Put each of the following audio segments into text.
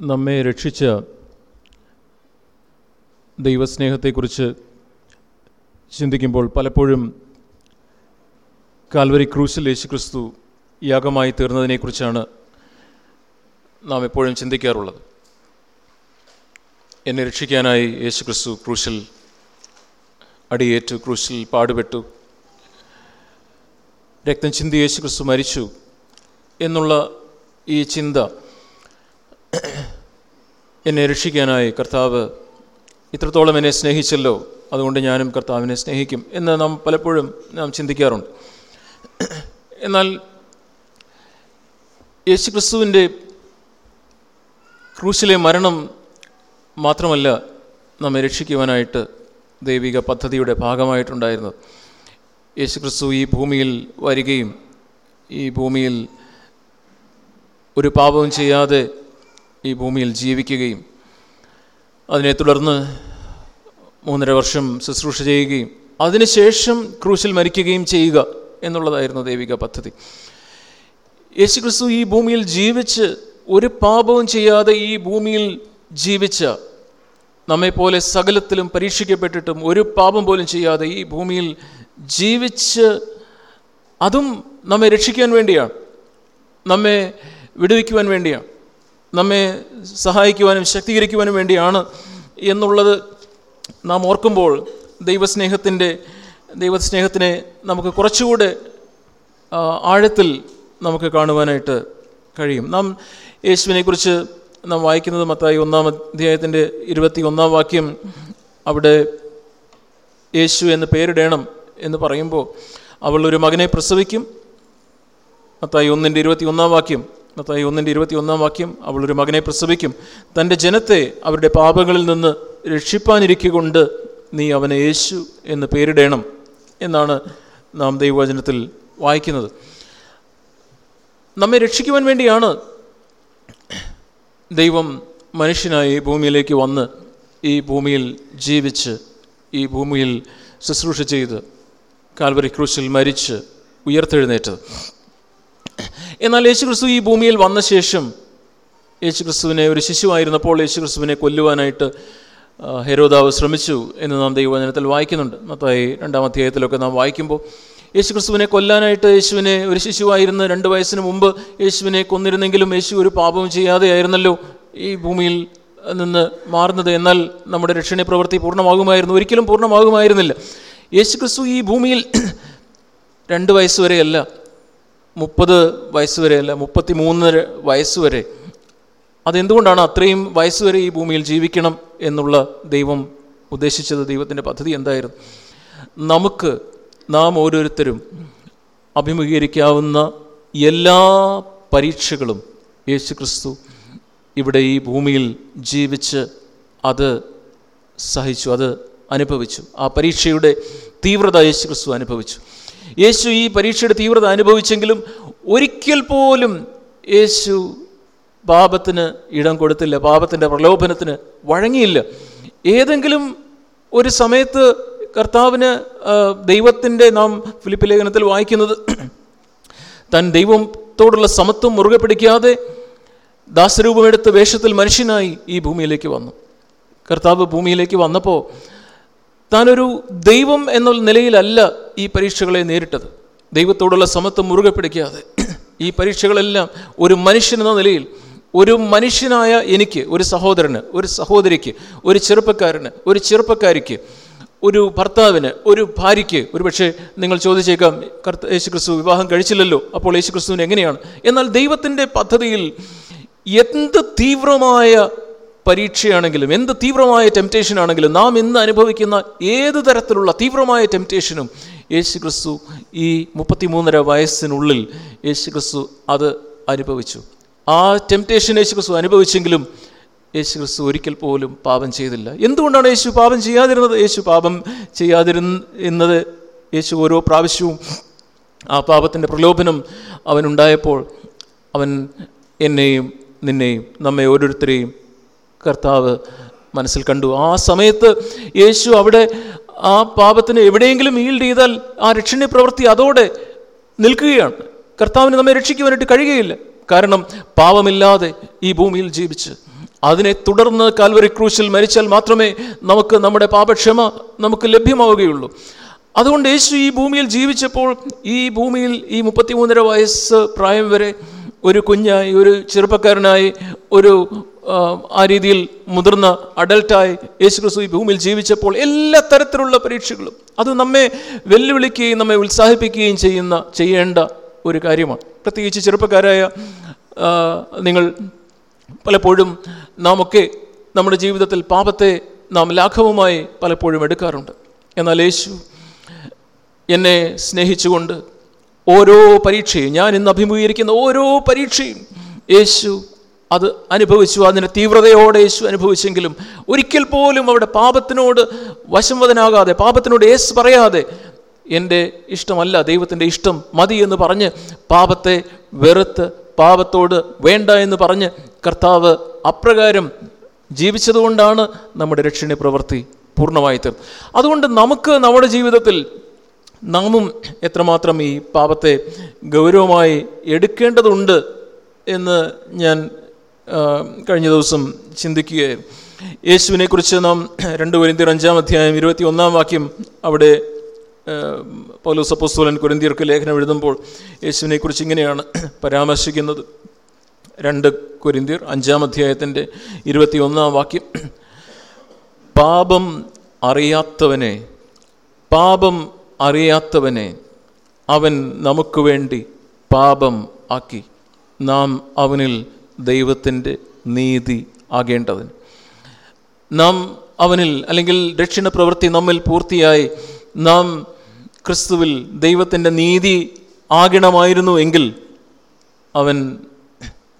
നമ്മെ രക്ഷിച്ച ദൈവസ്നേഹത്തെക്കുറിച്ച് ചിന്തിക്കുമ്പോൾ പലപ്പോഴും കാൽവരി ക്രൂശിൽ യേശുക്രിസ്തു യാഗമായി തീർന്നതിനെക്കുറിച്ചാണ് നാം എപ്പോഴും ചിന്തിക്കാറുള്ളത്. എന്നെ രക്ഷിക്കാനായി യേശുക്രിസ്തു ക്രൂശിൽ അടിയേറ്റു ക്രൂശിൽ പാടുപെട്ടു. രക്തം ചിന്തി യേശുക്രിസ്തു മരിച്ചു എന്നുള്ള ഈ ചിന്ത എന്നെ രക്ഷിക്കാനായി കർത്താവ് ഇത്രത്തോളം എന്നെ സ്നേഹിച്ചല്ലോ. അതുകൊണ്ട് ഞാനും കർത്താവിനെ സ്നേഹിക്കും എന്ന് നാം പലപ്പോഴും നാം ചിന്തിക്കാറുണ്ട്. എന്നാൽ യേശു ക്രിസ്തുവിന്റെ ക്രൂശിലെ മരണം മാത്രമല്ല നമ്മെ രക്ഷിക്കുവാനായിട്ട് ദൈവിക പദ്ധതിയുടെ ഭാഗമായിട്ടുണ്ടായിരുന്നത്. യേശു ക്രിസ്തു ഈ ഭൂമിയിൽ വരികയും ഈ ഭൂമിയിൽ ഒരു പാപവും ചെയ്യാതെ ഈ ഭൂമിയിൽ ജീവിക്കുകയും അതിനെ തുടർന്ന് മൂന്നര വർഷം ശുശ്രൂഷ ചെയ്യുകയും അതിനുശേഷം ക്രൂശിൽ മരിക്കുകയും ചെയ്യുക എന്നുള്ളതായിരുന്നു ദൈവിക പദ്ധതി. യേശുക്രിസ്തു ഈ ഭൂമിയിൽ ജീവിച്ച് ഒരു പാപവും ചെയ്യാതെ ഈ ഭൂമിയിൽ ജീവിച്ച നമ്മെപ്പോലെ സകലത്തിലും പരീക്ഷിക്കപ്പെട്ടിട്ടും ഒരു പാപം പോലും ചെയ്യാതെ ഈ ഭൂമിയിൽ ജീവിച്ച് അതും നമ്മെ രക്ഷിക്കാൻ വേണ്ടിയാണ് നമ്മെ വിടുവിക്കുവാൻ വേണ്ടിയാണ്. നമ്മെ സഹായിക്കുവാനും ശക്തീകരിക്കുവാനും വേണ്ടിയാണ് എന്നുള്ളത് നാം ഓർക്കുമ്പോൾ ദൈവസ്നേഹത്തിന്റെ ദൈവസ്നേഹത്തിനെ നമുക്ക് കുറച്ചുകൂടെ ആഴത്തിൽ നമുക്ക് കാണുവാനായിട്ട് കഴിയും. നാം യേശുവിനെക്കുറിച്ച് നാം വായിക്കുന്നത് മത്തായി ഒന്നാം അധ്യായത്തിന്റെ ഇരുപത്തി ഒന്നാം വാക്യം അവിടെ യേശു എന്ന് പേരിടേണം എന്ന് പറയുമ്പോൾ അവൾ ഒരു മകനെ പ്രസവിക്കും. മത്തായി ഒന്നിന്റെ ഇരുപത്തി ഒന്നാം വാക്യം മത്തായി ഒന്നിന്റെ ഇരുപത്തി ഒന്നാം വാക്യം അവൾ ഒരു മകനെ പ്രസവിക്കും. തന്റെ ജനത്തെ അവരുടെ പാപങ്ങളിൽ നിന്ന് രക്ഷിപ്പാനിരിക്കൊണ്ട് നീ അവനെ യേശു എന്ന് പേരിടേണം എന്നാണ് നാം ദൈവവചനത്തിൽ വായിക്കുന്നത്. നമ്മെ രക്ഷിക്കുവാൻ വേണ്ടിയാണ് ദൈവം മനുഷ്യനായി ഭൂമിയിലേക്ക് വന്ന് ഈ ഭൂമിയിൽ ജീവിച്ച് ഈ ഭൂമിയിൽ ശുശ്രൂഷ ചെയ്ത് കാൽവരി ക്രൂശിൽ മരിച്ച് ഉയർത്തെഴുന്നേറ്റത്. എന്നാൽ യേശുക്രിസ്തു ഈ ഭൂമിയിൽ വന്ന ശേഷം യേശുക്രിസ്തുവിനെ ഒരു ശിശുവായിരുന്നപ്പോൾ യേശുക്രിസ്തുവിനെ കൊല്ലുവാനായിട്ട് ഹെരോദാവ് ശ്രമിച്ചു എന്ന് നാം ദൈവവചനത്തിൽ വായിക്കുന്നുണ്ട്. മത്തായി രണ്ടാം അധ്യായത്തിലൊക്കെ നാം വായിക്കുമ്പോൾ യേശുക്രിസ്തുവിനെ കൊല്ലാനായിട്ട് യേശുവിനെ ഒരു ശിശുവായിരുന്ന രണ്ട് വയസ്സിന് മുമ്പ് യേശുവിനെ കൊന്നിരുന്നെങ്കിലും യേശു ഒരു പാപവും ചെയ്യാതെയായിരുന്നല്ലോ ഈ ഭൂമിയിൽ നിന്ന് മാറുന്നത്. എന്നാൽ നമ്മുടെ രക്ഷണ പ്രവൃത്തി പൂർണമാകുമായിരുന്നു. ഒരിക്കലും പൂർണമാകുമായിരുന്നില്ല. യേശുക്രിസ്തു ഈ ഭൂമിയിൽ രണ്ട് വയസ്സ് വരെയല്ല. മുപ്പത് വയസ്സ് വരെയല്ല മുപ്പത്തി മൂന്നര വയസ്സ് വരെ അതെന്തുകൊണ്ടാണ് അത്രയും വയസ്സ് വരെ ഈ ഭൂമിയിൽ ജീവിക്കണം എന്നുള്ള ദൈവം ഉദ്ദേശിച്ചത് ദൈവത്തിന്റെ പദ്ധതി എന്തായിരുന്നു? നമുക്ക് നാം ഓരോരുത്തരും അഭിമുഖീകരിക്കാവുന്ന എല്ലാ പരീക്ഷകളും യേശു ക്രിസ്തു ഇവിടെ ഈ ഭൂമിയിൽ ജീവിച്ച് അത് സഹിച്ചു അത് അനുഭവിച്ചു. ആ പരീക്ഷയുടെ തീവ്രത യേശു ക്രിസ്തു അനുഭവിച്ചു. യേശു ഈ പരീക്ഷയുടെ തീവ്രത അനുഭവിച്ചെങ്കിലും ഒരിക്കൽ പോലും യേശു പാപത്തിന് ഇടം കൊടുത്തില്ല പാപത്തിന്റെ പ്രലോഭനത്തിന് വഴങ്ങിയില്ല. ഏതെങ്കിലും ഒരു സമയത്ത് കർത്താവിന് ദൈവത്തിന്റെ നാം ഫിലിപ്പ് ലേഖനത്തിൽ വായിക്കുന്നത് തൻ ദൈവത്തോടുള്ള സമത്വം മുറുകെ പിടിക്കാതെ ദാസരൂപമെടുത്ത വേഷത്തിൽ മനുഷ്യനായി ഈ ഭൂമിയിലേക്ക് വന്നു. കർത്താവ് ഭൂമിയിലേക്ക് വന്നപ്പോൾ താനൊരു ദൈവം എന്നുള്ള നിലയിലല്ല ഈ പരീക്ഷകളെ നേരിട്ടത്. ദൈവത്തോടുള്ള സമത്വം മുറുകെ പിടിക്കാതെ. ഈ പരീക്ഷകളെല്ലാം ഒരു മനുഷ്യൻ എന്ന നിലയിൽ ഒരു മനുഷ്യനായ എനിക്ക് ഒരു സഹോദരന് ഒരു സഹോദരിക്ക് ഒരു ചെറുപ്പക്കാരന് ഒരു ചെറുപ്പക്കാരിക്ക് ഒരു ഭർത്താവിന് ഒരു ഭാര്യയ്ക്ക് ഒരു പക്ഷേ നിങ്ങൾ ചോദിച്ചേക്കാം കർത്ത യേശു ക്രിസ്തു വിവാഹം കഴിച്ചില്ലല്ലോ അപ്പോൾ യേശു ക്രിസ്തുവിന് എങ്ങനെയാണ്? എന്നാൽ ദൈവത്തിന്റെ പദ്ധതിയിൽ എന്ത് തീവ്രമായ പരീക്ഷയാണെങ്കിലും എന്ത് തീവ്രമായ ടെംപ്റ്റേഷൻ ആണെങ്കിലും നാം ഇന്ന് അനുഭവിക്കുന്ന ഏത് തരത്തിലുള്ള തീവ്രമായ ടെംപ്റ്റേഷനും യേശു ക്രിസ്തു ഈ മുപ്പത്തിമൂന്നര വയസ്സിനുള്ളിൽ യേശു ക്രിസ്തു അത് അനുഭവിച്ചു. ആ ടെംപ്റ്റേഷൻ യേശു ക്രിസ്തു അനുഭവിച്ചെങ്കിലും യേശു ക്രിസ്തു ഒരിക്കൽ പോലും പാപം ചെയ്തില്ല. എന്തുകൊണ്ടാണ് യേശു പാപം ചെയ്യാതിരുന്നത്? യേശു പാപം ചെയ്യാതിരുന്നത് യേശു ഓരോ പ്രാവശ്യവും ആ പാപത്തിന്റെ പ്രലോഭനം അവനുണ്ടായപ്പോൾ അവൻ എന്നെയും നിന്നെയും നമ്മെ ഓരോരുത്തരെയും കർത്താവ് മനസ്സിൽ കണ്ടു. ആ സമയത്ത് യേശു അവിടെ ആ പാപത്തിന് എവിടെയെങ്കിലും ഈൽഡ് ചെയ്താൽ ആ രക്ഷണീയ പ്രവൃത്തി അതോടെ നിൽക്കുകയാണ്. കർത്താവിന് നമ്മെ രക്ഷിക്കുവാനായിട്ട് കഴിയുകയില്ല. കാരണം പാപമില്ലാതെ ഈ ഭൂമിയിൽ ജീവിച്ച് അതിനെ തുടർന്ന് കാൽവരി ക്രൂശിൽ മരിച്ചാൽ മാത്രമേ നമുക്ക് നമ്മുടെ പാപക്ഷമ നമുക്ക് ലഭ്യമാവുകയുള്ളൂ. അതുകൊണ്ട് യേശു ഈ ഭൂമിയിൽ ജീവിച്ചപ്പോൾ ഈ ഭൂമിയിൽ ഈ മുപ്പത്തിമൂന്നര വയസ്സ് പ്രായം വരെ ഒരു കുഞ്ഞായി ഒരു ചെറുപ്പക്കാരനായി ഒരു ആ, രീതിയിൽ മുതിർന്ന അഡൽട്ടായി യേശു ക്രിസ്തു ഈ ഭൂമിയിൽ ജീവിച്ചപ്പോൾ എല്ലാ തരത്തിലുള്ള പരീക്ഷകളും അത് നമ്മെ വെല്ലുവിളിക്കുകയും നമ്മെ ഉത്സാഹിപ്പിക്കുകയും ചെയ്യുന്ന ചെയ്യേണ്ട ഒരു കാര്യമാണ്. പ്രത്യേകിച്ച് ചെറുപ്പക്കാരായ നിങ്ങൾ പലപ്പോഴും നാം ഒക്കെ നമ്മുടെ ജീവിതത്തിൽ പാപത്തെ നാം ലാഘവമായി പലപ്പോഴും എടുക്കാറുണ്ട്. എന്നാൽ യേശു എന്നെ സ്നേഹിച്ചുകൊണ്ട് ഓരോ പരീക്ഷയും ഞാൻ ഇന്ന് അഭിമുഖീകരിക്കുന്ന ഓരോ പരീക്ഷയും യേശു അത് അനുഭവിച്ചു അതിന്റെ തീവ്രതയോടെ യേശു അനുഭവിച്ചെങ്കിലും ഒരിക്കൽ പോലും അവിടെ പാപത്തിനോട് വശംവദനാകാതെ പാപത്തിനോട് യേസ് പറയാതെ എന്റെ ഇഷ്ടമല്ല ദൈവത്തിന്റെ ഇഷ്ടം മതി എന്ന് പറഞ്ഞ് പാപത്തെ വെറുത്ത് പാപത്തോട് വേണ്ട എന്ന് പറഞ്ഞ് കർത്താവ് അപ്രകാരം ജീവിച്ചതുകൊണ്ടാണ് നമ്മുടെ രക്ഷണ പ്രവൃത്തി പൂർണമായി തീർന്നത് അതുകൊണ്ട് നമുക്ക് നമ്മുടെ ജീവിതത്തിൽ നാമും എത്രമാത്രം ഈ പാപത്തെ ഗൗരവമായി എടുക്കേണ്ടതുണ്ട് എന്ന് ഞാൻ കഴിഞ്ഞ ദിവസം ചിന്തിക്കുകയായിരുന്നു. യേശുവിനെക്കുറിച്ച് നാം രണ്ട് കൊരിന്തിയർ അഞ്ചാം അധ്യായം ഇരുപത്തി ഒന്നാം വാക്യം അവിടെ പൗലോസ് അപ്പോസ്തലൻ കൊരിന്തിയർക്ക് ലേഖനം എഴുതുമ്പോൾ യേശുവിനെക്കുറിച്ച് ഇങ്ങനെയാണ് പരാമർശിക്കുന്നത്. രണ്ട് കൊരിന്തിയർ അഞ്ചാം അധ്യായത്തിന്റെ ഇരുപത്തി ഒന്നാം വാക്യം. പാപം അറിയാത്തവനെ പാപം അറിയാത്തവനെ അവൻ നമുക്ക് വേണ്ടി പാപം ആക്കി. നാം അവനിൽ ദൈവത്തിന്റെ നീതി ആകേണ്ടതിന്. നാം അവനിൽ അല്ലെങ്കിൽ രക്ഷണ പ്രവൃത്തി നമ്മിൽ പൂർത്തിയായി. നാം ക്രിസ്തുവിൽ ദൈവത്തിന്റെ നീതി ആകണമായിരുന്നു എങ്കിൽ അവൻ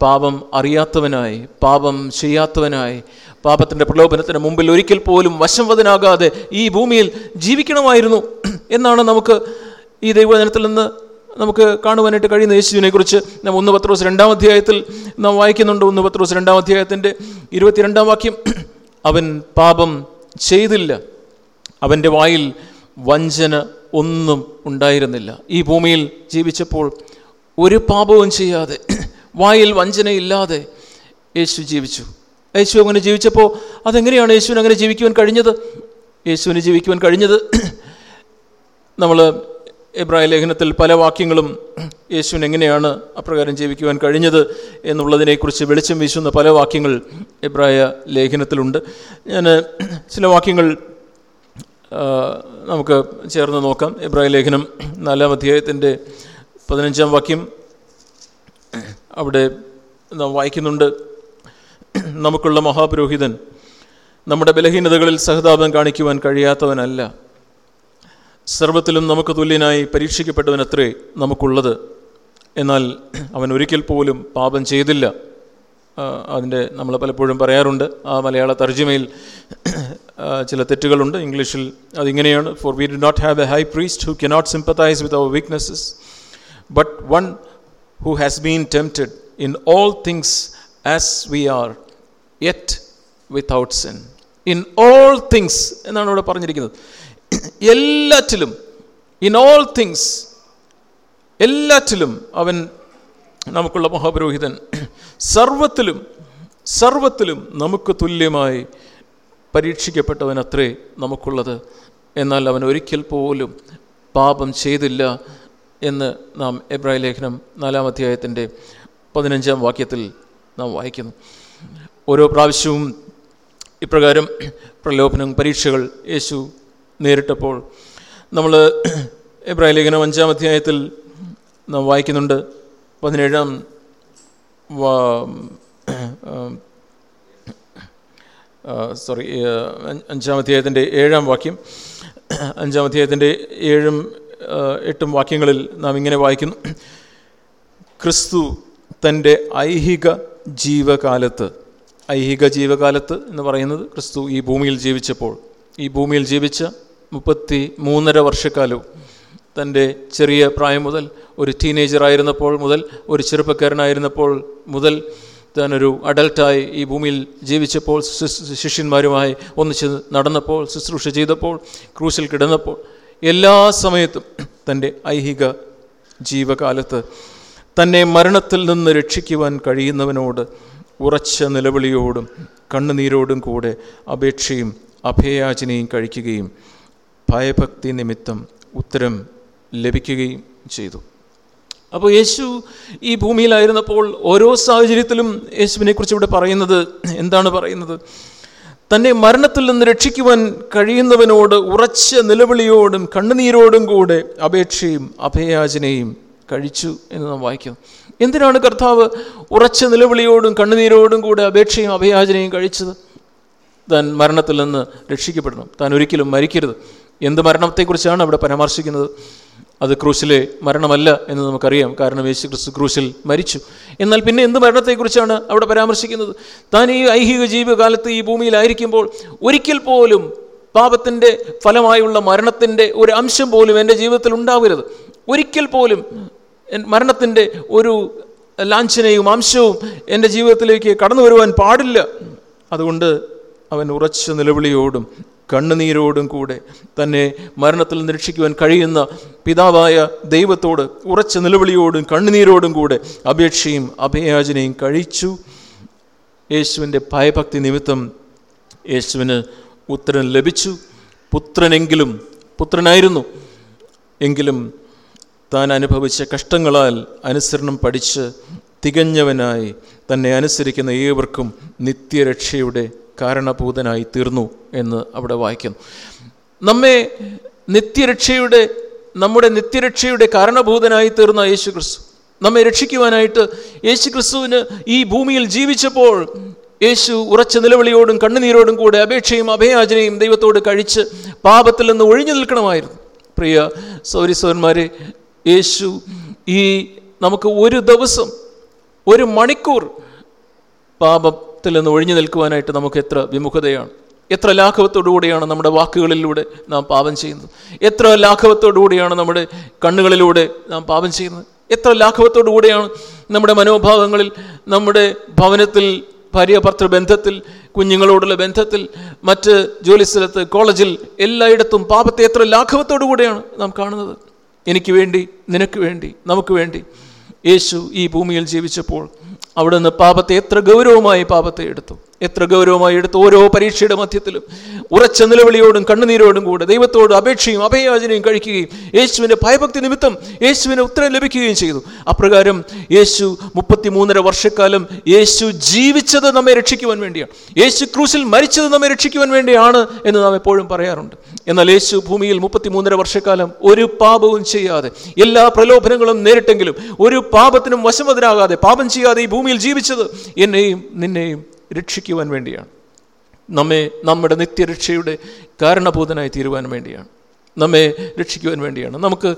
പാപം അറിയാത്തവനായി പാപം ചെയ്യാത്തവനായി പാപത്തിന്റെ പ്രലോഭനത്തിന് മുമ്പിൽ ഒരിക്കൽ പോലും വശംവദനാകാതെ ഈ ഭൂമിയിൽ ജീവിക്കണമായിരുന്നു എന്നാണ് നമുക്ക് ഈ ദൈവജനത്തിൽ നിന്ന് നമുക്ക് കാണുവാനായിട്ട് കഴിയുന്ന യേശുവിനെക്കുറിച്ച് നാം ഒന്ന് പത്രോസ് രണ്ടാം അധ്യായത്തിൽ നാം വായിക്കുന്നുണ്ട്. ഒന്ന് പത്രോസ് രണ്ടാം അധ്യായത്തിന്റെ ഇരുപത്തിരണ്ടാം വാക്യം. അവൻ പാപം ചെയ്തില്ല. അവന്റെ വായിൽ വഞ്ചന ഒന്നും ഉണ്ടായിരുന്നില്ല. ഈ ഭൂമിയിൽ ജീവിച്ചപ്പോൾ ഒരു പാപവും ചെയ്യാതെ വായിൽ വഞ്ചനയില്ലാതെ യേശു ജീവിച്ചു. യേശു അങ്ങനെ ജീവിച്ചപ്പോൾ അതെങ്ങനെയാണ് യേശുവിന് അങ്ങനെ ജീവിക്കുവാൻ കഴിഞ്ഞത്? യേശുവിന് ജീവിക്കുവാൻ കഴിഞ്ഞത് നമ്മൾ എബ്രായ ലേഖനത്തിൽ പല വാക്യങ്ങളും യേശുവിന് എങ്ങനെയാണ് അപ്രകാരം ജീവിക്കുവാൻ കഴിഞ്ഞത് എന്നുള്ളതിനെക്കുറിച്ച് വെളിച്ചം വീശുന്ന പല വാക്യങ്ങൾ എബ്രായ ലേഖനത്തിലുണ്ട്. ഞാൻ ചില വാക്യങ്ങൾ നമുക്ക് ചേർന്ന് നോക്കാം. എബ്രാഹിം ലേഖനം നാലാം അധ്യായത്തിന്റെ പതിനഞ്ചാം വാക്യം അവിടെ നാം വായിക്കുന്നുണ്ട്. നമുക്കുള്ള മഹാപുരോഹിതൻ നമ്മുടെ ബലഹീനതകളിൽ സഹതാപം കാണിക്കുവാൻ കഴിയാത്തവനല്ല. സർവത്തിലും നമുക്ക് തുല്യനായി പരീക്ഷിക്കപ്പെട്ടവനത്രേ നമുക്കുള്ളത്. എന്നാൽ അവൻ ഒരിക്കൽ പോലും പാപം ചെയ്തില്ല. അതിന്റെ നമ്മൾ പലപ്പോഴും പറയാറുണ്ട്. ആ മലയാള തർജിമയിൽ ചില തെറ്റുകളുണ്ട്. ഇംഗ്ലീഷിൽ അതിങ്ങനെയാണ്. For we do not have a high priest who cannot sympathise with our weaknesses but one who has been tempted in all things as we are, yet without sin. In all things എന്നാണ് ഇവിടെ പറഞ്ഞിരിക്കുന്നത്. എല്ലാറ്റിലും in all things എല്ലാറ്റിലും അവൻ നമുക്കുള്ള മഹാപുരോഹിതൻ. സർവത്തിലും സർവത്തിലും നമുക്ക് തുല്യമായി പരീക്ഷിക്കപ്പെട്ടവൻ അത്രേ നമുക്കുള്ളത്. എന്നാൽ അവൻ ഒരിക്കൽ പോലും പാപം ചെയ്തില്ല. എന്ന് നാം എബ്രാഹിം ലേഖനം നാലാം അധ്യായത്തിന്റെ പതിനഞ്ചാം വാക്യത്തിൽ നാം വായിക്കുന്നു. ഓരോ പ്രാവശ്യവും ഇപ്രകാരം പ്രലോഭനം പരീക്ഷകൾ യേശു നേരിട്ടപ്പോൾ നമ്മൾ എബ്രാഹിം ലേഖനം അഞ്ചാം അധ്യായത്തിൽ നാം വായിക്കുന്നുണ്ട്. പതിനേഴാം സോറി അഞ്ചാം അധ്യായത്തിന്റെ ഏഴാം വാക്യം അഞ്ചാം അധ്യായത്തിന്റെ ഏഴും എട്ടും വാക്യങ്ങളിൽ നാം ഇങ്ങനെ വായിക്കുന്നു. ക്രിസ്തു തന്റെ ഐഹിക ജീവകാലത്ത് ഐഹിക ജീവകാലത്ത് എന്ന് പറയുന്നത് ക്രിസ്തു ഈ ഭൂമിയിൽ ജീവിച്ചപ്പോൾ ഈ ഭൂമിയിൽ ജീവിച്ച മുപ്പത്തി മൂന്നര വർഷക്കാലവും തന്റെ ചെറിയ പ്രായം മുതൽ ഒരു ടീനേജർ ആയിരുന്നപ്പോൾ മുതൽ ഒരു ചെറുപ്പക്കാരനായിരുന്നപ്പോൾ മുതൽ താനൊരു അഡൽട്ടായി ഈ ഭൂമിയിൽ ജീവിച്ചപ്പോൾ ശിഷ്യന്മാരുമായി ഒന്നിച്ച് നടന്നപ്പോൾ ശുശ്രൂഷ ചെയ്തപ്പോൾ ക്രൂശിൽ കിടന്നപ്പോൾ എല്ലാ സമയത്തും തന്റെ ഐഹിക ജീവകാലത്ത് തന്നെ മരണത്തിൽ നിന്ന് രക്ഷിക്കുവാൻ കഴിയുന്നവനോട് ഉറച്ച നിലവിളിയോടും കണ്ണുനീരോടും കൂടെ അപേക്ഷയും അഭയാചനയും കഴിക്കുകയും ഭയഭക്തി നിമിത്തം ഉത്തരം ലഭിക്കുകയും ചെയ്തു. അപ്പോൾ യേശു ഈ ഭൂമിയിലായിരുന്നപ്പോൾ ഓരോ സാഹചര്യത്തിലും യേശുവിനെക്കുറിച്ച് ഇവിടെ പറയുന്നത് എന്താണ് പറയുന്നത്? തന്നെ മരണത്തിൽ നിന്ന് രക്ഷിക്കുവാൻ കഴിയുന്നവനോട് ഉറച്ച നിലവിളിയോടും കണ്ണുനീരോടും കൂടെ അപേക്ഷയും അഭയാചനയും കഴിച്ചു എന്ന് നാം വായിക്കുന്നു. എന്തിനാണ് കർത്താവ് ഉറച്ച നിലവിളിയോടും കണ്ണുനീരോടും കൂടെ അപേക്ഷയും അഭയാചനയും കഴിച്ചത്? താൻ മരണത്തിൽ നിന്ന് രക്ഷിക്കപ്പെടണം. താൻ ഒരിക്കലും മരിക്കരുത്. എന്ത് മരണത്തെക്കുറിച്ചാണ് അവിടെ പരാമർശിക്കുന്നത്? അത് ക്രൂശിലെ മരണമല്ല എന്ന് നമുക്കറിയാം. കാരണം യേശു ക്രിസ്തു ക്രൂശിൽ മരിച്ചു. എന്നാൽ പിന്നെ എന്ത് മരണത്തെക്കുറിച്ചാണ് അവിടെ പരാമർശിക്കുന്നത്? താൻ ഈ ഐഹിക ജീവിതകാലത്ത് ഈ ഭൂമിയിലായിരിക്കുമ്പോൾ ഒരിക്കൽ പോലും പാപത്തിന്റെ ഫലമായുള്ള മരണത്തിന്റെ ഒരു അംശം പോലും എന്റെ ജീവിതത്തിൽ ഉണ്ടാവരുത്. ഒരിക്കൽ പോലും മരണത്തിന്റെ ഒരു ലാഞ്ചനയും അംശവും എന്റെ ജീവിതത്തിലേക്ക് കടന്നു വരുവാൻ പാടില്ല. അതുകൊണ്ട് അവൻ ഉറച്ച നിലവിളിയോടും കണ്ണുനീരോടും കൂടെ തന്നെ മരണത്തിൽ നിന്ന് രക്ഷിക്കുവാൻ കഴിയുന്ന പിതാവായ ദൈവത്തോട് ഉറച്ച നിലവിളിയോടും കണ്ണുനീരോടും കൂടെ അപേക്ഷയും അഭയാചനയും കഴിച്ചു. യേശുവിന്റെ ഭയഭക്തി നിമിത്തം യേശുവിന് ഉത്തരം ലഭിച്ചു. പുത്രനെങ്കിലും പുത്രനായിരുന്നു. എങ്കിലും താൻ അനുഭവിച്ച കഷ്ടങ്ങളാൽ അനുസരണം പഠിച്ച് തികഞ്ഞവനായി തന്നെ അനുസരിക്കുന്ന ഏവർക്കും നിത്യരക്ഷയുടെ കാരണഭൂതനായി തീർന്നു എന്ന് അവിടെ വായിക്കുന്നു. നമ്മെ നിത്യരക്ഷയുടെ നമ്മുടെ നിത്യരക്ഷയുടെ കാരണഭൂതനായി തീർന്ന യേശു ക്രിസ്തു നമ്മെ രക്ഷിക്കുവാനായിട്ട് യേശു ക്രിസ്തുവിന് ഈ ഭൂമിയിൽ ജീവിച്ചപ്പോൾ യേശു ഉറച്ച നിലവിളിയോടും കണ്ണുനീരോടും കൂടെ അപേക്ഷയും അഭയാചനയും ദൈവത്തോട് കഴിച്ച് പാപത്തിൽ നിന്ന് ഒഴിഞ്ഞു നിൽക്കണമായിരുന്നു. പ്രിയ സൗരിസവന്മാരെ യേശു ഈ നമുക്ക് ഒരു ദിവസം ഒരു മണിക്കൂർ പാപത്തിൽ നിന്ന് ഒഴിഞ്ഞു നിൽക്കുവാനായിട്ട് നമുക്ക് എത്ര വിമുഖതയാണ്. എത്ര ലാഘവത്തോടുകൂടിയാണ് നമ്മുടെ വാക്കുകളിലൂടെ നാം പാപം ചെയ്യുന്നത്. എത്ര ലാഘവത്തോടുകൂടിയാണ് നമ്മുടെ കണ്ണുകളിലൂടെ നാം പാപം ചെയ്യുന്നത്. എത്ര ലാഘവത്തോടുകൂടിയാണ് നമ്മുടെ മനോഭാവങ്ങളിൽ നമ്മുടെ ഭവനത്തിൽ ഭാര്യ ഭർത്തൃ ബന്ധത്തിൽ കുഞ്ഞുങ്ങളോടുള്ള ബന്ധത്തിൽ മറ്റ് ജോലിസ്ഥലത്ത് കോളേജിൽ എല്ലായിടത്തും പാപത്തെ എത്ര ലാഘവത്തോടു കൂടെയാണ് നാം കാണുന്നത്. എനിക്ക് വേണ്ടി നിനക്ക് വേണ്ടി നമുക്ക് വേണ്ടി. യേശു ഈ ഭൂമിയിൽ ജീവിച്ചപ്പോൾ അവിടുന്ന് പാപത്തെ എത്ര ഗൗരവമായി പാപത്തെ എടുത്തു. എത്ര ഗൗരവമായി എടുത്ത് ഓരോ പരീക്ഷയുടെ മധ്യത്തിലും ഉറച്ച നിലവിളിയോടും കണ്ണുനീരോടും കൂടെ ദൈവത്തോട് അപേക്ഷയും അഭയാചനയും കഴിക്കുകയും യേശുവിന്റെ ഭയഭക്തി നിമിത്തം യേശുവിന് ഉത്തരം ലഭിക്കുകയും ചെയ്തു. അപ്രകാരം യേശു മുപ്പത്തിമൂന്നര വർഷക്കാലം യേശു ജീവിച്ചത് നമ്മെ രക്ഷിക്കുവാൻ വേണ്ടിയാണ്. യേശു ക്രൂസിൽ മരിച്ചത് നമ്മെ രക്ഷിക്കുവാൻ വേണ്ടിയാണ് എന്ന് നാം എപ്പോഴും പറയാറുണ്ട്. എന്നാൽ യേശു ഭൂമിയിൽ മുപ്പത്തിമൂന്നര വർഷക്കാലം ഒരു പാപവും ചെയ്യാതെ എല്ലാ പ്രലോഭനങ്ങളും നേരിട്ടെങ്കിലും ഒരു പാപത്തിനും വശമതിനാകാതെ പാപം ചെയ്യാതെ ഈ ഭൂമിയിൽ ജീവിച്ചത് എന്നെയും നിന്നെയും രക്ഷിക്കുവാൻ വേണ്ടിയാണ്. നമ്മെ നമ്മുടെ നിത്യരക്ഷയുടെ കാരണഭൂതനായി തീരുവാൻ വേണ്ടിയാണ്. നമ്മെ രക്ഷിക്കുവാൻ വേണ്ടിയാണ്. നമുക്ക്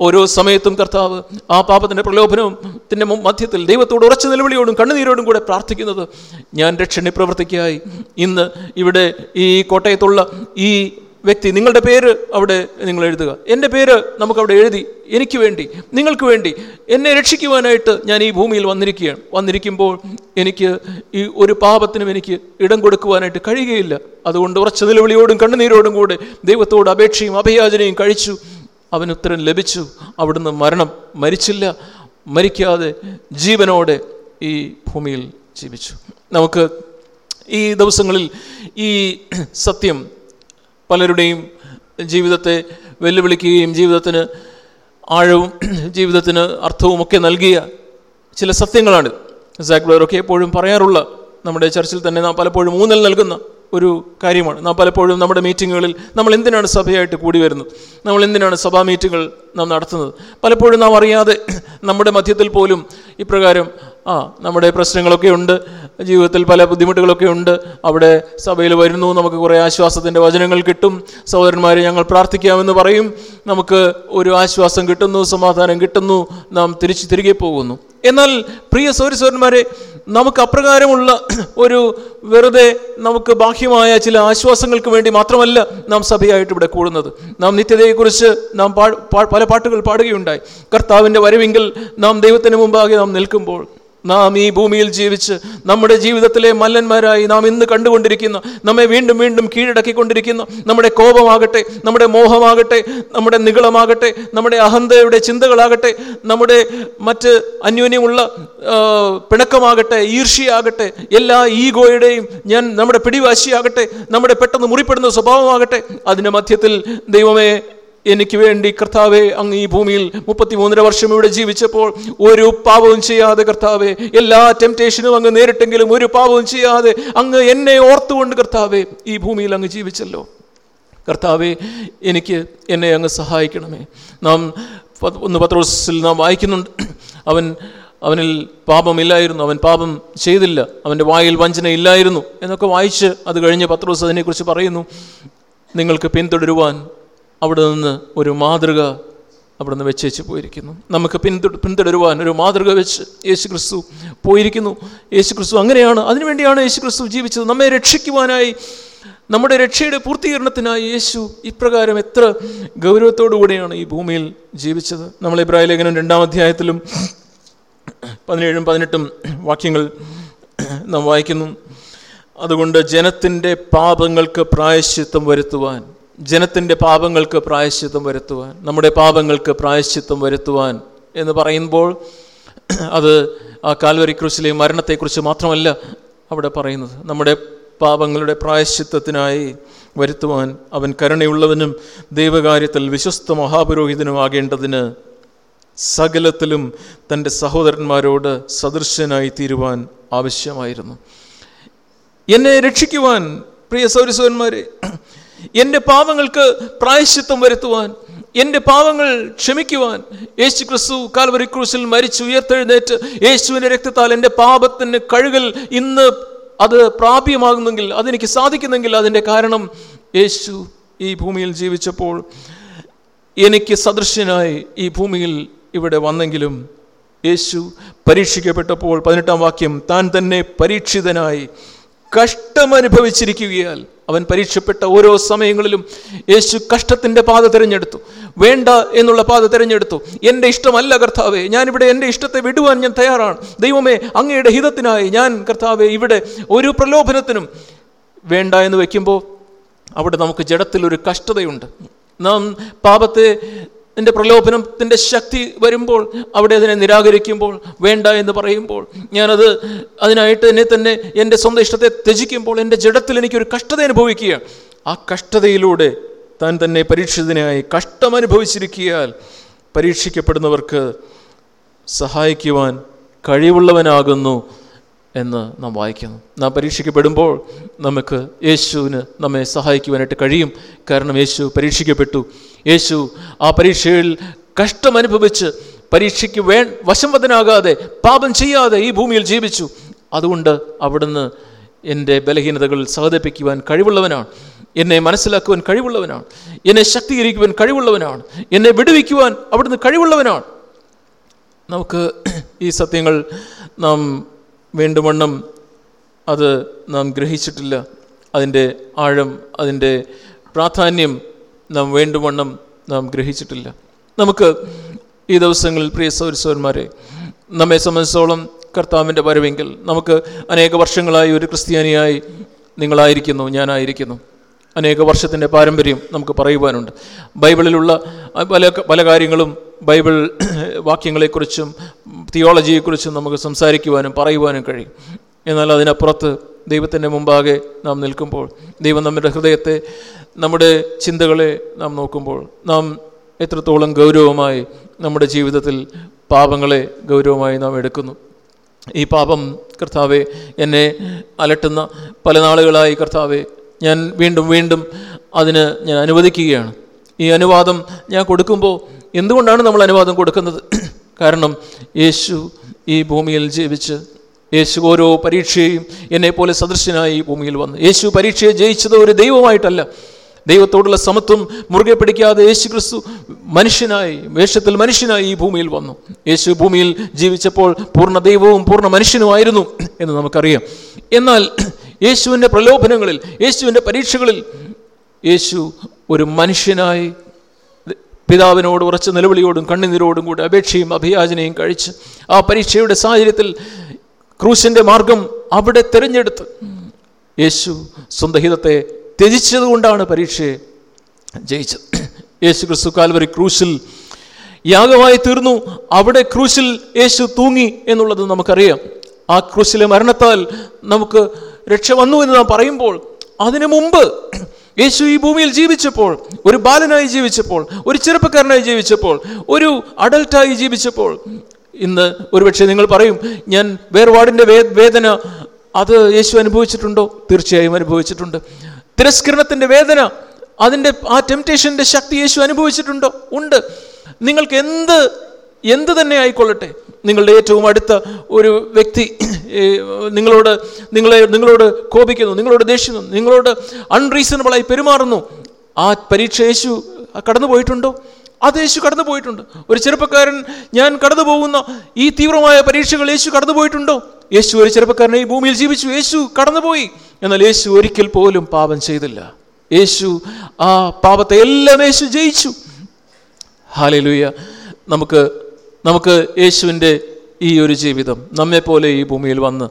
ഓരോ സമയത്തും കർത്താവ് ആ പാപത്തിന്റെ പ്രലോഭനത്തിന്റെ മധ്യത്തിൽ ദൈവത്തോട് ഉറച്ച നിലവിളിയോടും കണ്ണുനീരോടും കൂടെ പ്രാർത്ഥിക്കുന്നത് ഞാൻ രക്ഷണി പ്രവർത്തിക്കായി ഇന്ന് ഇവിടെ ഈ കോട്ടയത്തുള്ള ഈ വ്യക്തി നിങ്ങളുടെ പേര് അവിടെ നിങ്ങൾ എഴുതുക. എന്റെ പേര് നമുക്കവിടെ എഴുതി എനിക്ക് വേണ്ടി നിങ്ങൾക്ക് വേണ്ടി എന്നെ രക്ഷിക്കുവാനായിട്ട് ഞാൻ ഈ ഭൂമിയിൽ വന്നിരിക്കുകയാണ്. വന്നിരിക്കുമ്പോൾ എനിക്ക് ഈ ഒരു പാപത്തിനും എനിക്ക് ഇടം കൊടുക്കുവാനായിട്ട് കഴിയുകയില്ല. അതുകൊണ്ട് ഉറച്ച നിലവിളിയോടും കണ്ണുനീരോടും കൂടെ ദൈവത്തോട് അപേക്ഷയും അഭയാചനയും കഴിച്ചു. അവന് ഉത്തരം ലഭിച്ചു. അവിടുന്ന് മരണം മരിച്ചില്ല. മരിക്കാതെ ജീവനോടെ ഈ ഭൂമിയിൽ ജീവിച്ചു. നമുക്ക് ഈ ദിവസങ്ങളിൽ ഈ സത്യം പലരുടെയും ജീവിതത്തെ വെല്ലുവിളിക്കുകയും ജീവിതത്തിന് ആഴവും ജീവിതത്തിന് അർത്ഥവും ഒക്കെ നൽകിയ ചില സത്യങ്ങളാണ്. സാക്ലോറൊക്കെ എപ്പോഴും പറയാറുള്ള നമ്മുടെ ചർച്ചിൽ തന്നെ നാം പലപ്പോഴും ഊന്നൽ നൽകുന്ന ഒരു കാര്യമാണ്. നാം പലപ്പോഴും നമ്മുടെ മീറ്റിങ്ങുകളിൽ നമ്മൾ എന്തിനാണ് സഭയായിട്ട് കൂടി വരുന്നത്? നമ്മൾ എന്തിനാണ് സഭാ മീറ്റിങ്ങുകൾ നാം നടത്തുന്നത്? പലപ്പോഴും നാം അറിയാതെ നമ്മുടെ മധ്യത്തിൽ പോലും ഇപ്രകാരം ആ നമ്മുടെ പ്രശ്നങ്ങളൊക്കെ ഉണ്ട്. ജീവിതത്തിൽ പല ബുദ്ധിമുട്ടുകളൊക്കെ ഉണ്ട്. അവിടെ സഭയിൽ വരുന്നു നമുക്ക് കുറേ ആശ്വാസത്തിന്റെ വചനങ്ങൾ കിട്ടും. സഹോദരന്മാരെ ഞങ്ങൾ പ്രാർത്ഥിക്കാമെന്ന് പറയും. നമുക്ക് ഒരു ആശ്വാസം കിട്ടുന്നു സമാധാനം കിട്ടുന്നു നാം തിരിച്ച് തിരികെ പോകുന്നു. എന്നാൽ പ്രിയ സൗരസൗരന്മാരെ നമുക്ക് അപ്രകാരമുള്ള ഒരു വെറുതെ നമുക്ക് ബാഹ്യമായ ചില ആശ്വാസങ്ങൾക്ക് വേണ്ടി മാത്രമല്ല നാം സഭയായിട്ട് ഇവിടെ കൂടുന്നത്. നാം നിത്യതയെക്കുറിച്ച് നാം പല പാട്ടുകൾ പാടുകയുണ്ടായി. കർത്താവിന്റെ വരവിങ്കിൽ നാം ദൈവത്തിന് മുമ്പാകെ നാം നിൽക്കുമ്പോൾ നാം ഈ ഭൂമിയിൽ ജീവിച്ച് നമ്മുടെ ജീവിതത്തിലെ മല്ലന്മാരായി നാം ഇന്ന് കണ്ടുകൊണ്ടിരിക്കുന്നു. നമ്മെ വീണ്ടും വീണ്ടും കീഴടക്കിക്കൊണ്ടിരിക്കുന്നു. നമ്മുടെ കോപമാകട്ടെ നമ്മുടെ മോഹമാകട്ടെ നമ്മുടെ നികളമാകട്ടെ നമ്മുടെ അഹന്തയുടെ ചിന്തകളാകട്ടെ നമ്മുടെ മറ്റ് അന്യോന്യമുള്ള പിണക്കമാകട്ടെ ഈർഷ്യയാകട്ടെ എല്ലാ ഈഗോയുടെയും ഞാൻ നമ്മുടെ പിടിവാശിയാകട്ടെ നമ്മുടെ പെട്ടെന്ന് മുറിപ്പെടുന്ന സ്വഭാവമാകട്ടെ അതിന്റെ മധ്യത്തിൽ ദൈവമേ എനിക്ക് വേണ്ടി കർത്താവെ അങ്ങ് ഈ ഭൂമിയിൽ മുപ്പത്തിമൂന്നര വർഷം ഇവിടെ ജീവിച്ചപ്പോൾ ഒരു പാപവും ചെയ്യാതെ കർത്താവെ എല്ലാ ടെംപ്റ്റേഷനും അങ്ങ് നേരിട്ടെങ്കിലും ഒരു പാപവും ചെയ്യാതെ അങ്ങ് എന്നെ ഓർത്തുകൊണ്ട് കർത്താവെ ഈ ഭൂമിയിൽ അങ്ങ് ജീവിച്ചല്ലോ. കർത്താവെ എനിക്ക് എന്നെ അങ്ങ് സഹായിക്കണമേ. നാം ഒന്ന് പത്രോസിൽ നാം വായിക്കുന്നുണ്ട്. അവൻ അവനിൽ പാപമില്ലായിരുന്നു അവൻ പാപം ചെയ്തില്ല അവന്റെ വായിൽ വഞ്ചന ഇല്ലായിരുന്നു എന്നൊക്കെ വായിച്ച് അത് കഴിഞ്ഞ് പത്രോസ് അതിനെക്കുറിച്ച് പറയുന്നു. നിങ്ങൾക്ക് പിന്തുടരുവാൻ അവിടെ നിന്ന് ഒരു മാതൃക അവിടെ നിന്ന് വെച്ചേച്ച് പോയിരിക്കുന്നു. നമുക്ക് പിന്തു പിന്തുടരുവാൻ ഒരു മാതൃക വെച്ച് യേശു ക്രിസ്തു പോയിരിക്കുന്നു. യേശു ക്രിസ്തു അങ്ങനെയാണ്. അതിനുവേണ്ടിയാണ് യേശു ക്രിസ്തു ജീവിച്ചത്. നമ്മെ രക്ഷിക്കുവാനായി നമ്മുടെ രക്ഷയുടെ പൂർത്തീകരണത്തിനായി യേശു ഇപ്രകാരം എത്ര ഗൗരവത്തോടു കൂടിയാണ് ഈ ഭൂമിയിൽ ജീവിച്ചത്. നമ്മൾ ഇബ്രാഹിം ലേഖനം രണ്ടാം അധ്യായത്തിലും പതിനേഴും പതിനെട്ടും വാക്യങ്ങൾ നാം വായിക്കുന്നു. അതുകൊണ്ട് ജനത്തിന്റെ പാപങ്ങൾക്ക് പ്രായശ്ചിത്തം വരുത്തുവാൻ ജനത്തിന്റെ പാപങ്ങൾക്ക് പ്രായശ്ചിത്തം വരുത്തുവാൻ നമ്മുടെ പാപങ്ങൾക്ക് പ്രായശ്ചിത്തം വരുത്തുവാൻ എന്ന് പറയുമ്പോൾ അത് ആ കാൽവരി ക്രൂശിലെ മരണത്തെക്കുറിച്ച് മാത്രമല്ല അവിടെ പറയുന്നത്. നമ്മുടെ പാപങ്ങളുടെ പ്രായശ്ചിത്തത്തിനായി വരുത്തുവാൻ അവൻ കരുണയുള്ളവനും ദൈവകാര്യത്തിൽ വിശ്വസ്ത മഹാപുരോഹിതനുമാകേണ്ടതിന് സകലത്തിലും തന്റെ സഹോദരന്മാരോട് സദൃശ്യനായി തീരുവാൻ ആവശ്യമായിരുന്നു. എന്നെ രക്ഷിക്കുവാൻ പ്രിയ സൗരസവന്മാരെ എന്റെ പാപങ്ങൾക്ക് പ്രായശ്ചിത്തം വരുത്തുവാൻ എന്റെ പാവങ്ങൾ ക്ഷമിക്കുവാൻ യേശു ക്രിസ്തു കാൽവരി ക്രൂസിൽ മരിച്ചു ഉയർത്തെഴുന്നേറ്റ് യേശുവിന്റെ രക്തത്താൽ എന്റെ പാപത്തിന് കഴുകൽ ഇന്ന് അത് പ്രാപ്യമാകുന്നെങ്കിൽ അതെനിക്ക് സാധിക്കുന്നെങ്കിൽ അതിന്റെ കാരണം യേശു ഈ ഭൂമിയിൽ ജീവിച്ചപ്പോൾ എനിക്ക് സദൃശ്യനായി ഈ ഭൂമിയിൽ ഇവിടെ വന്നെങ്കിലും യേശു പരീക്ഷിക്കപ്പെട്ടപ്പോൾ പതിനെട്ടാം വാക്യം താൻ തന്നെ പരീക്ഷിതനായി കഷ്ടമനുഭവിച്ചിരിക്കുകയാൽ അവൻ പരീക്ഷപ്പെട്ട ഓരോ സമയങ്ങളിലും യേശു കഷ്ടത്തിന്റെ പാത തിരഞ്ഞെടുത്തു. വേണ്ട എന്നുള്ള പാത തിരഞ്ഞെടുത്തു. എന്റെ ഇഷ്ടമല്ല കർത്താവെ ഞാനിവിടെ എന്റെ ഇഷ്ടത്തെ വിടുവാൻ ഞാൻ തയ്യാറാണ്. ദൈവമേ അങ്ങയുടെ ഹിതത്തിനായി ഞാൻ കർത്താവെ ഇവിടെ ഒരു പ്രലോഭനത്തിനും വേണ്ട എന്ന് വയ്ക്കുമ്പോൾ അവിടെ നമുക്ക് ജഡത്തിൽ ഒരു കഷ്ടതയുണ്ട്. നാം പാപത്തെ എന്റെ പ്രലോഭനത്തിന്റെ ശക്തി വരുമ്പോൾ അവിടെ അതിനെ നിരാകരിക്കുമ്പോൾ വേണ്ട എന്ന് പറയുമ്പോൾ ഞാനത് അതിനായിട്ട് എന്നെ തന്നെ എന്റെ സ്വന്തം ഇഷ്ടത്തെ ത്യജിക്കുമ്പോൾ എന്റെ ജഡത്തിൽ എനിക്കൊരു കഷ്ടത അനുഭവിക്കുക ആ കഷ്ടതയിലൂടെ താൻ തന്നെ പരീക്ഷിതനായി കഷ്ടമനുഭവിച്ചിരിക്കിയാൽ പരീക്ഷിക്കപ്പെടുന്നവർക്ക് സഹായിക്കുവാൻ കഴിവുള്ളവനാകുന്നു. എന്ന് നാം വായിക്കുന്നു. നാം പരീക്ഷിക്കപ്പെടുമ്പോൾ നമുക്ക് യേശുവിന് നമ്മെ സഹായിക്കുവാനായിട്ട് കഴിയും. കാരണം യേശു പരീക്ഷിക്കപ്പെട്ടു. യേശു ആ പരീക്ഷയിൽ കഷ്ടമനുഭവിച്ച് പരീക്ഷയ്ക്ക് വേ വശംവദനാകാതെ പാപം ചെയ്യാതെ ഈ ഭൂമിയിൽ ജീവിച്ചു. അതുകൊണ്ട് അവിടുന്ന് എന്റെ ബലഹീനതകൾ സഹതപിക്കുവാൻ കഴിവുള്ളവനാണ്. എന്നെ മനസ്സിലാക്കുവാൻ കഴിവുള്ളവനാണ്. എന്നെ ശക്തീകരിക്കുവാൻ കഴിവുള്ളവനാണ്. എന്നെ വിടുവിക്കുവാൻ അവിടുന്ന് കഴിവുള്ളവനാണ്. നമുക്ക് ഈ സത്യങ്ങൾ നാം വേണ്ടുവണ്ണം അത് നാം ഗ്രഹിച്ചിട്ടില്ല. അതിന്റെ ആഴം അതിന്റെ പ്രാധാന്യം നാം വേണ്ടുവണ്ണം നാം ഗ്രഹിച്ചിട്ടില്ല. നമുക്ക് ഈ ദിവസങ്ങളിൽ പ്രിയ സൗരസവന്മാരെ നമ്മെ സംബന്ധിച്ചോളം കർത്താവിന്റെ വരവെങ്കിൽ നമുക്ക് അനേക വർഷങ്ങളായി ഒരു ക്രിസ്ത്യാനിയായി നിങ്ങളായിരിക്കുന്നു ഞാനായിരിക്കുന്നു. അനേക വർഷത്തിന്റെ പാരമ്പര്യം നമുക്ക് പറയുവാനുണ്ട്. ബൈബിളിലുള്ള പല പല കാര്യങ്ങളും ബൈബിൾ വാക്യങ്ങളെക്കുറിച്ചും തിയോളജിയെക്കുറിച്ചും നമുക്ക് സംസാരിക്കുവാനും പറയുവാനും കഴിയും. എന്നാൽ അതിനപ്പുറത്ത് ദൈവത്തിന്റെ മുമ്പാകെ നാം നിൽക്കുമ്പോൾ ദൈവം നമ്മുടെ ഹൃദയത്തെ നമ്മുടെ ചിന്തകളെ നാം നോക്കുമ്പോൾ നാം എത്രത്തോളം ഗൗരവമായി നമ്മുടെ ജീവിതത്തിൽ പാപങ്ങളെ ഗൗരവമായി നാം എടുക്കുന്നു. ഈ പാപം കർത്താവെ എന്നെ അലട്ടുന്ന പല നാളുകളായി കർത്താവെ ഞാൻ വീണ്ടും വീണ്ടും അതിന് ഞാൻ അനുവദിക്കുകയാണ്. ഈ അനുവാദം ഞാൻ കൊടുക്കുമ്പോൾ എന്തുകൊണ്ടാണ് നമ്മൾ അനുവാദം കൊടുക്കുന്നത്? കാരണം യേശു ഈ ഭൂമിയിൽ ജീവിച്ച് യേശു ഓരോ പരീക്ഷയെയും എന്നെപ്പോലെ സദൃശ്യനായി ഈ ഭൂമിയിൽ വന്നു. യേശു പരീക്ഷയെ ജയിച്ചത് ഒരു ദൈവമായിട്ടല്ല. ദൈവത്തോടുള്ള സമത്വം മുറുകെ പിടിക്കാതെ യേശു ക്രിസ്തു മനുഷ്യനായി വേഷത്തിൽ മനുഷ്യനായി ഈ ഭൂമിയിൽ വന്നു. യേശു ഭൂമിയിൽ ജീവിച്ചപ്പോൾ പൂർണ ദൈവവും പൂർണ മനുഷ്യനുമായിരുന്നു എന്ന് നമുക്കറിയാം. എന്നാൽ യേശുവിന്റെ പ്രലോഭനങ്ങളിൽ യേശുവിന്റെ പരീക്ഷകളിൽ യേശു ഒരു മനുഷ്യനായി പിതാവിനോട് ഉറച്ച നിലവിളിയോടും കണ്ണുനീരോടും കൂടി അപേക്ഷയും അഭിയാചനയും കഴിച്ച് ആ പരീക്ഷയുടെ സാഹചര്യത്തിൽ ക്രൂശിന്റെ മാർഗം അവിടെ തിരഞ്ഞെടുത്ത് യേശു സ്വന്തം ഹിതത്തെ ത്യജിച്ചതുകൊണ്ടാണ് പരീക്ഷയെ ജയിച്ചത്. യേശു ക്രിസ്തു കാൽവരി ക്രൂശിൽ യാഗമായി തീർന്നു. അവിടെ ക്രൂശിൽ യേശു തൂങ്ങി എന്നുള്ളത് നമുക്കറിയാം. ആ ക്രൂശിലെ മരണത്താൽ നമുക്ക് രക്ഷ വന്നു എന്ന് നാം പറയുമ്പോൾ അതിനു മുമ്പ് യേശു ഈ ഭൂമിയിൽ ജീവിച്ചപ്പോൾ ഒരു ബാലനായി ജീവിച്ചപ്പോൾ ഒരു ചെറുപ്പക്കാരനായി ജീവിച്ചപ്പോൾ ഒരു അഡൽട്ടായി ജീവിച്ചപ്പോൾ ഇന്ന് ഒരുപക്ഷെ നിങ്ങൾ പറയും ഞാൻ വേർപാടിന്റെ വേ വേദന അത് യേശു അനുഭവിച്ചിട്ടുണ്ടോ? തീർച്ചയായും അനുഭവിച്ചിട്ടുണ്ട്. തിരസ്കരണത്തിന്റെ വേദന അതിന്റെ ആ ടെംപ്റ്റേഷന്റെ ശക്തി യേശു അനുഭവിച്ചിട്ടുണ്ടോ? ഉണ്ട്. നിങ്ങൾക്ക് എന്ത് എന്ത് തന്നെ ആയിക്കൊള്ളട്ടെ. നിങ്ങളുടെ ഏറ്റവും അടുത്ത ഒരു വ്യക്തി നിങ്ങളോട് നിങ്ങളെ നിങ്ങളോട് കോപിക്കുന്നു നിങ്ങളോട് ദേഷ്യന്നു നിങ്ങളോട് അൺറീസണബിളായി പെരുമാറുന്നു. ആ പരീക്ഷ യേശു കടന്നു പോയിട്ടുണ്ടോ അത് യേശു കടന്നു പോയിട്ടുണ്ട് ഒരു ചെറുപ്പക്കാരൻ ഞാൻ കടന്നു പോകുന്ന ഈ തീവ്രമായ പരീക്ഷകൾ യേശു കടന്നു പോയിട്ടുണ്ടോ യേശു ഒരു ചെറുപ്പക്കാരനെ ഈ ഭൂമിയിൽ ജീവിച്ചു യേശു കടന്നുപോയി. എന്നാൽ യേശു ഒരിക്കൽ പോലും പാപം ചെയ്തില്ല. യേശു ആ പാപത്തെ എല്ലാം യേശു ജയിച്ചു. ഹാലലൂയ. നമുക്ക് നമുക്ക് യേശുവിന്റെ ഈ ഒരു ജീവിതം നമ്മെപ്പോലെ ഈ ഭൂമിയിൽ വന്ന്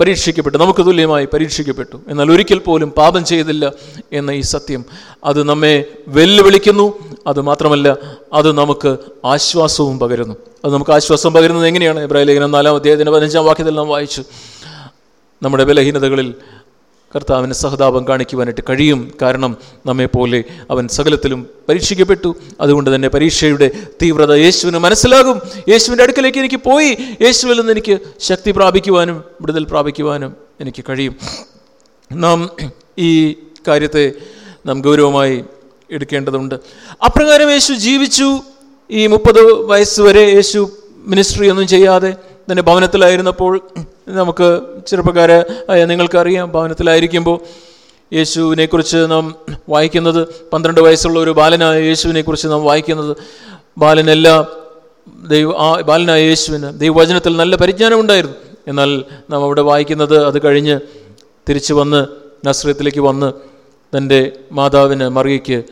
പരീക്ഷിക്കപ്പെട്ടു നമുക്ക് തുല്യമായി പരീക്ഷിക്കപ്പെട്ടു. എന്നാൽ ഒരിക്കൽ പോലും പാപം ചെയ്തില്ല എന്ന ഈ സത്യം അത് നമ്മെ വെല്ലുവിളിക്കുന്നു. അത് മാത്രമല്ല അത് നമുക്ക് ആശ്വാസവും പകരുന്നു. അത് നമുക്ക് ആശ്വാസം പകരുന്നത് എങ്ങനെയാണ്? ഇബ്രാഹിം ലേഖനം നാലാം അധ്യായത്തിന്റെ പതിനഞ്ചാം വാക്യത്തിൽ നാം വായിച്ചു. നമ്മുടെ ബലഹീനതകളിൽ കർത്താവിന് സഹതാപം കാണിക്കുവാനായിട്ട് കഴിയും. കാരണം നമ്മെപ്പോലെ അവൻ സകലത്തിലും പരീക്ഷിക്കപ്പെട്ടു. അതുകൊണ്ട് തന്നെ പരീക്ഷയുടെ തീവ്രത യേശുവിന് മനസ്സിലാകും. യേശുവിന്റെ അടുക്കലേക്ക് എനിക്ക് പോയി. യേശുവിൽ നിന്ന് എനിക്ക് ശക്തി പ്രാപിക്കുവാനും വിടുതൽ പ്രാപിക്കുവാനും എനിക്ക് കഴിയും. നാം ഈ കാര്യത്തെ നാം ഗൗരവമായി എടുക്കേണ്ടതുണ്ട്. അപ്രകാരം യേശു ജീവിച്ചു. ഈ മുപ്പത് വയസ്സ് വരെ യേശു മിനിസ്ട്രി ഒന്നും ചെയ്യാതെ തന്നെ ഭവനത്തിലായിരുന്നപ്പോൾ നമുക്ക് ചെറുപ്പക്കാരെ നിങ്ങൾക്കറിയാം ഭവനത്തിലായിരിക്കുമ്പോൾ യേശുവിനെക്കുറിച്ച് നാം വായിക്കുന്നത് പന്ത്രണ്ട് വയസ്സുള്ള ഒരു ബാലനായ യേശുവിനെക്കുറിച്ച് നാം വായിക്കുന്നത്. ബാലനെല്ലാം ദൈവ ആ ബാലനായ യേശുവിന് ദൈവവചനത്തിൽ നല്ല പരിജ്ഞാനമുണ്ടായിരുന്നു. എന്നാൽ നാം അവിടെ വായിക്കുന്നത് അത് കഴിഞ്ഞ് തിരിച്ചു വന്ന് നസ്രത്തിലേക്ക് വന്ന് തന്റെ മാതാവിന് മറിയയ്ക്ക്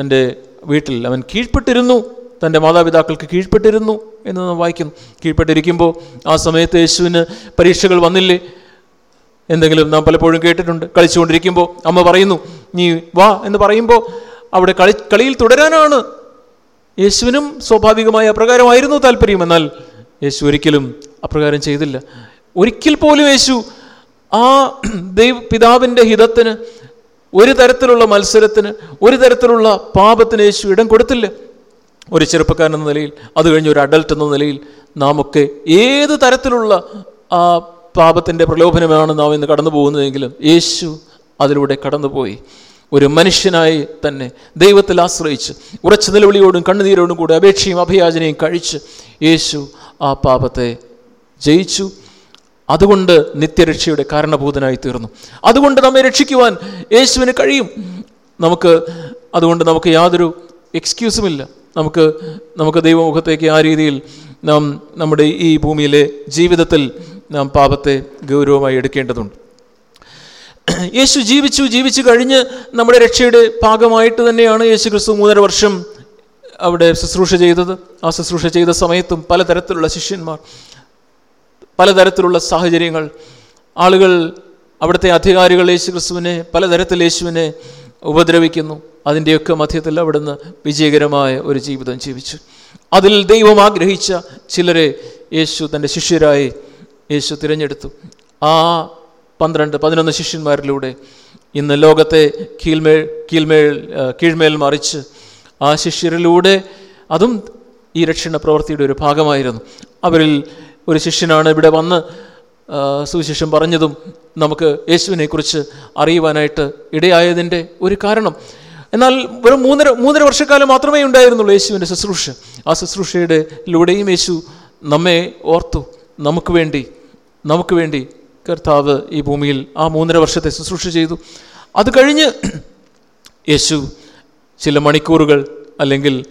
തന്റെ വീട്ടിൽ അവൻ കീഴ്പ്പെട്ടിരുന്നു. തന്റെ മാതാപിതാക്കൾക്ക് കീഴ്പ്പെട്ടിരുന്നു എന്ന് നാം വായിക്കുന്നു. കീഴ്പ്പെട്ടിരിക്കുമ്പോൾ ആ സമയത്ത് യേശുവിന് പരീക്ഷകൾ വന്നില്ലേ? എന്തെങ്കിലും നാം പലപ്പോഴും കേട്ടിട്ടുണ്ട്. കളിച്ചുകൊണ്ടിരിക്കുമ്പോൾ അമ്മ പറയുന്നു നീ വാ എന്ന് പറയുമ്പോൾ അവിടെ കളി കളിയിൽ തുടരാനാണ്. യേശുവിനും സ്വാഭാവികമായ അപ്രകാരമായിരുന്നു താല്പര്യം. എന്നാൽ യേശു ഒരിക്കലും അപ്രകാരം ചെയ്തില്ല. ഒരിക്കൽ പോലും യേശു ആ ദൈവ പിതാവിന്റെ ഹിതത്തിന് ഒരു തരത്തിലുള്ള മത്സരത്തിന് ഒരു തരത്തിലുള്ള പാപത്തിന് യേശു ഇടം കൊടുത്തില്ല. ഒരു ചെറുപ്പക്കാരൻ എന്ന നിലയിൽ അത് കഴിഞ്ഞ് ഒരു അഡൽട്ട് എന്ന നിലയിൽ നാം ഏത് തരത്തിലുള്ള ആ പാപത്തിന്റെ പ്രലോഭനമാണ് നാം ഇന്ന് കടന്നു പോകുന്നതെങ്കിലും യേശു അതിലൂടെ കടന്നുപോയി. ഒരു മനുഷ്യനായി തന്നെ ദൈവത്തിൽ ആശ്രയിച്ച് ഉറച്ച നിലവിളിയോടും കണ്ണുനീരോടും കൂടെ അപേക്ഷയും അഭയാചനയും കഴിച്ച് യേശു ആ പാപത്തെ ജയിച്ചു. അതുകൊണ്ട് നിത്യരക്ഷയുടെ കാരണഭൂതനായി തീർന്നു. അതുകൊണ്ട് നമ്മെ രക്ഷിക്കുവാൻ യേശുവിന് കഴിയും. നമുക്ക് അതുകൊണ്ട് നമുക്ക് യാതൊരു എക്സ്ക്യൂസുമില്ല നമുക്ക് നമുക്ക് ദൈവമുഖത്തേക്ക് ആ രീതിയിൽ നാം നമ്മുടെ ഈ ഭൂമിയിലെ ജീവിതത്തിൽ നാം പാപത്തെ ഗൗരവമായി എടുക്കേണ്ടതുണ്ട്. യേശു ജീവിച്ചു ജീവിച്ചു കഴിഞ്ഞ് നമ്മുടെ രക്ഷയുടെ ഭാഗമായിട്ട് തന്നെയാണ് യേശു ക്രിസ്തു മൂന്നര വർഷം അവിടെ ശുശ്രൂഷ ചെയ്തത്. ആ ശുശ്രൂഷ ചെയ്ത സമയത്തും പലതരത്തിലുള്ള ശിഷ്യന്മാർ പലതരത്തിലുള്ള സാഹചര്യങ്ങൾ ആളുകൾ അവിടുത്തെ അധികാരികൾ യേശു ക്രിസ്തുവിനെ പലതരത്തിൽ യേശുവിനെ ഉപദ്രവിക്കുന്നു. അതിന്റെയൊക്കെ മധ്യത്തിൽ അവിടുന്ന് വിജയകരമായ ഒരു ജീവിതം ജീവിച്ചു. അതിൽ ദൈവം ആഗ്രഹിച്ച ചിലരെ യേശു തന്റെ ശിഷ്യരായി യേശു തിരഞ്ഞെടുത്തു. ആ പന്ത്രണ്ട് പതിനൊന്ന് ശിഷ്യന്മാരിലൂടെ ഇന്ന് ലോകത്തെ കീഴ്മേൽ കീഴ്മേൽ കീഴ്മേൽ മറിച്ച് ആ ശിഷ്യരിലൂടെ അതും ഈ രക്ഷണ പ്രവൃത്തിയുടെ ഒരു ഭാഗമായിരുന്നു. അവരിൽ ഒരു ശിഷ്യനാണ് ഇവിടെ വന്ന് സുവിശേഷം പറഞ്ഞതും നമുക്ക് യേശുവിനെക്കുറിച്ച് അറിയുവാനായിട്ട് ഇടയായതിന്റെ ഒരു കാരണം. എന്നാൽ വെറും മൂന്നര മൂന്നര വർഷക്കാലം മാത്രമേ ഉണ്ടായിരുന്നുള്ളൂ യേശുവിന്റെ ശുശ്രൂഷ. ആ ശുശ്രൂഷയുടെ ലൂടെയും യേശു നമ്മെ ഓർത്തു. നമുക്ക് വേണ്ടി നമുക്ക് വേണ്ടി കർത്താവ് ഈ ഭൂമിയിൽ ആ മൂന്നര വർഷത്തെ ശുശ്രൂഷ ചെയ്തു. അത് കഴിഞ്ഞ് യേശു ചില മണിക്കൂറുകൾ അല്ലെങ്കിൽ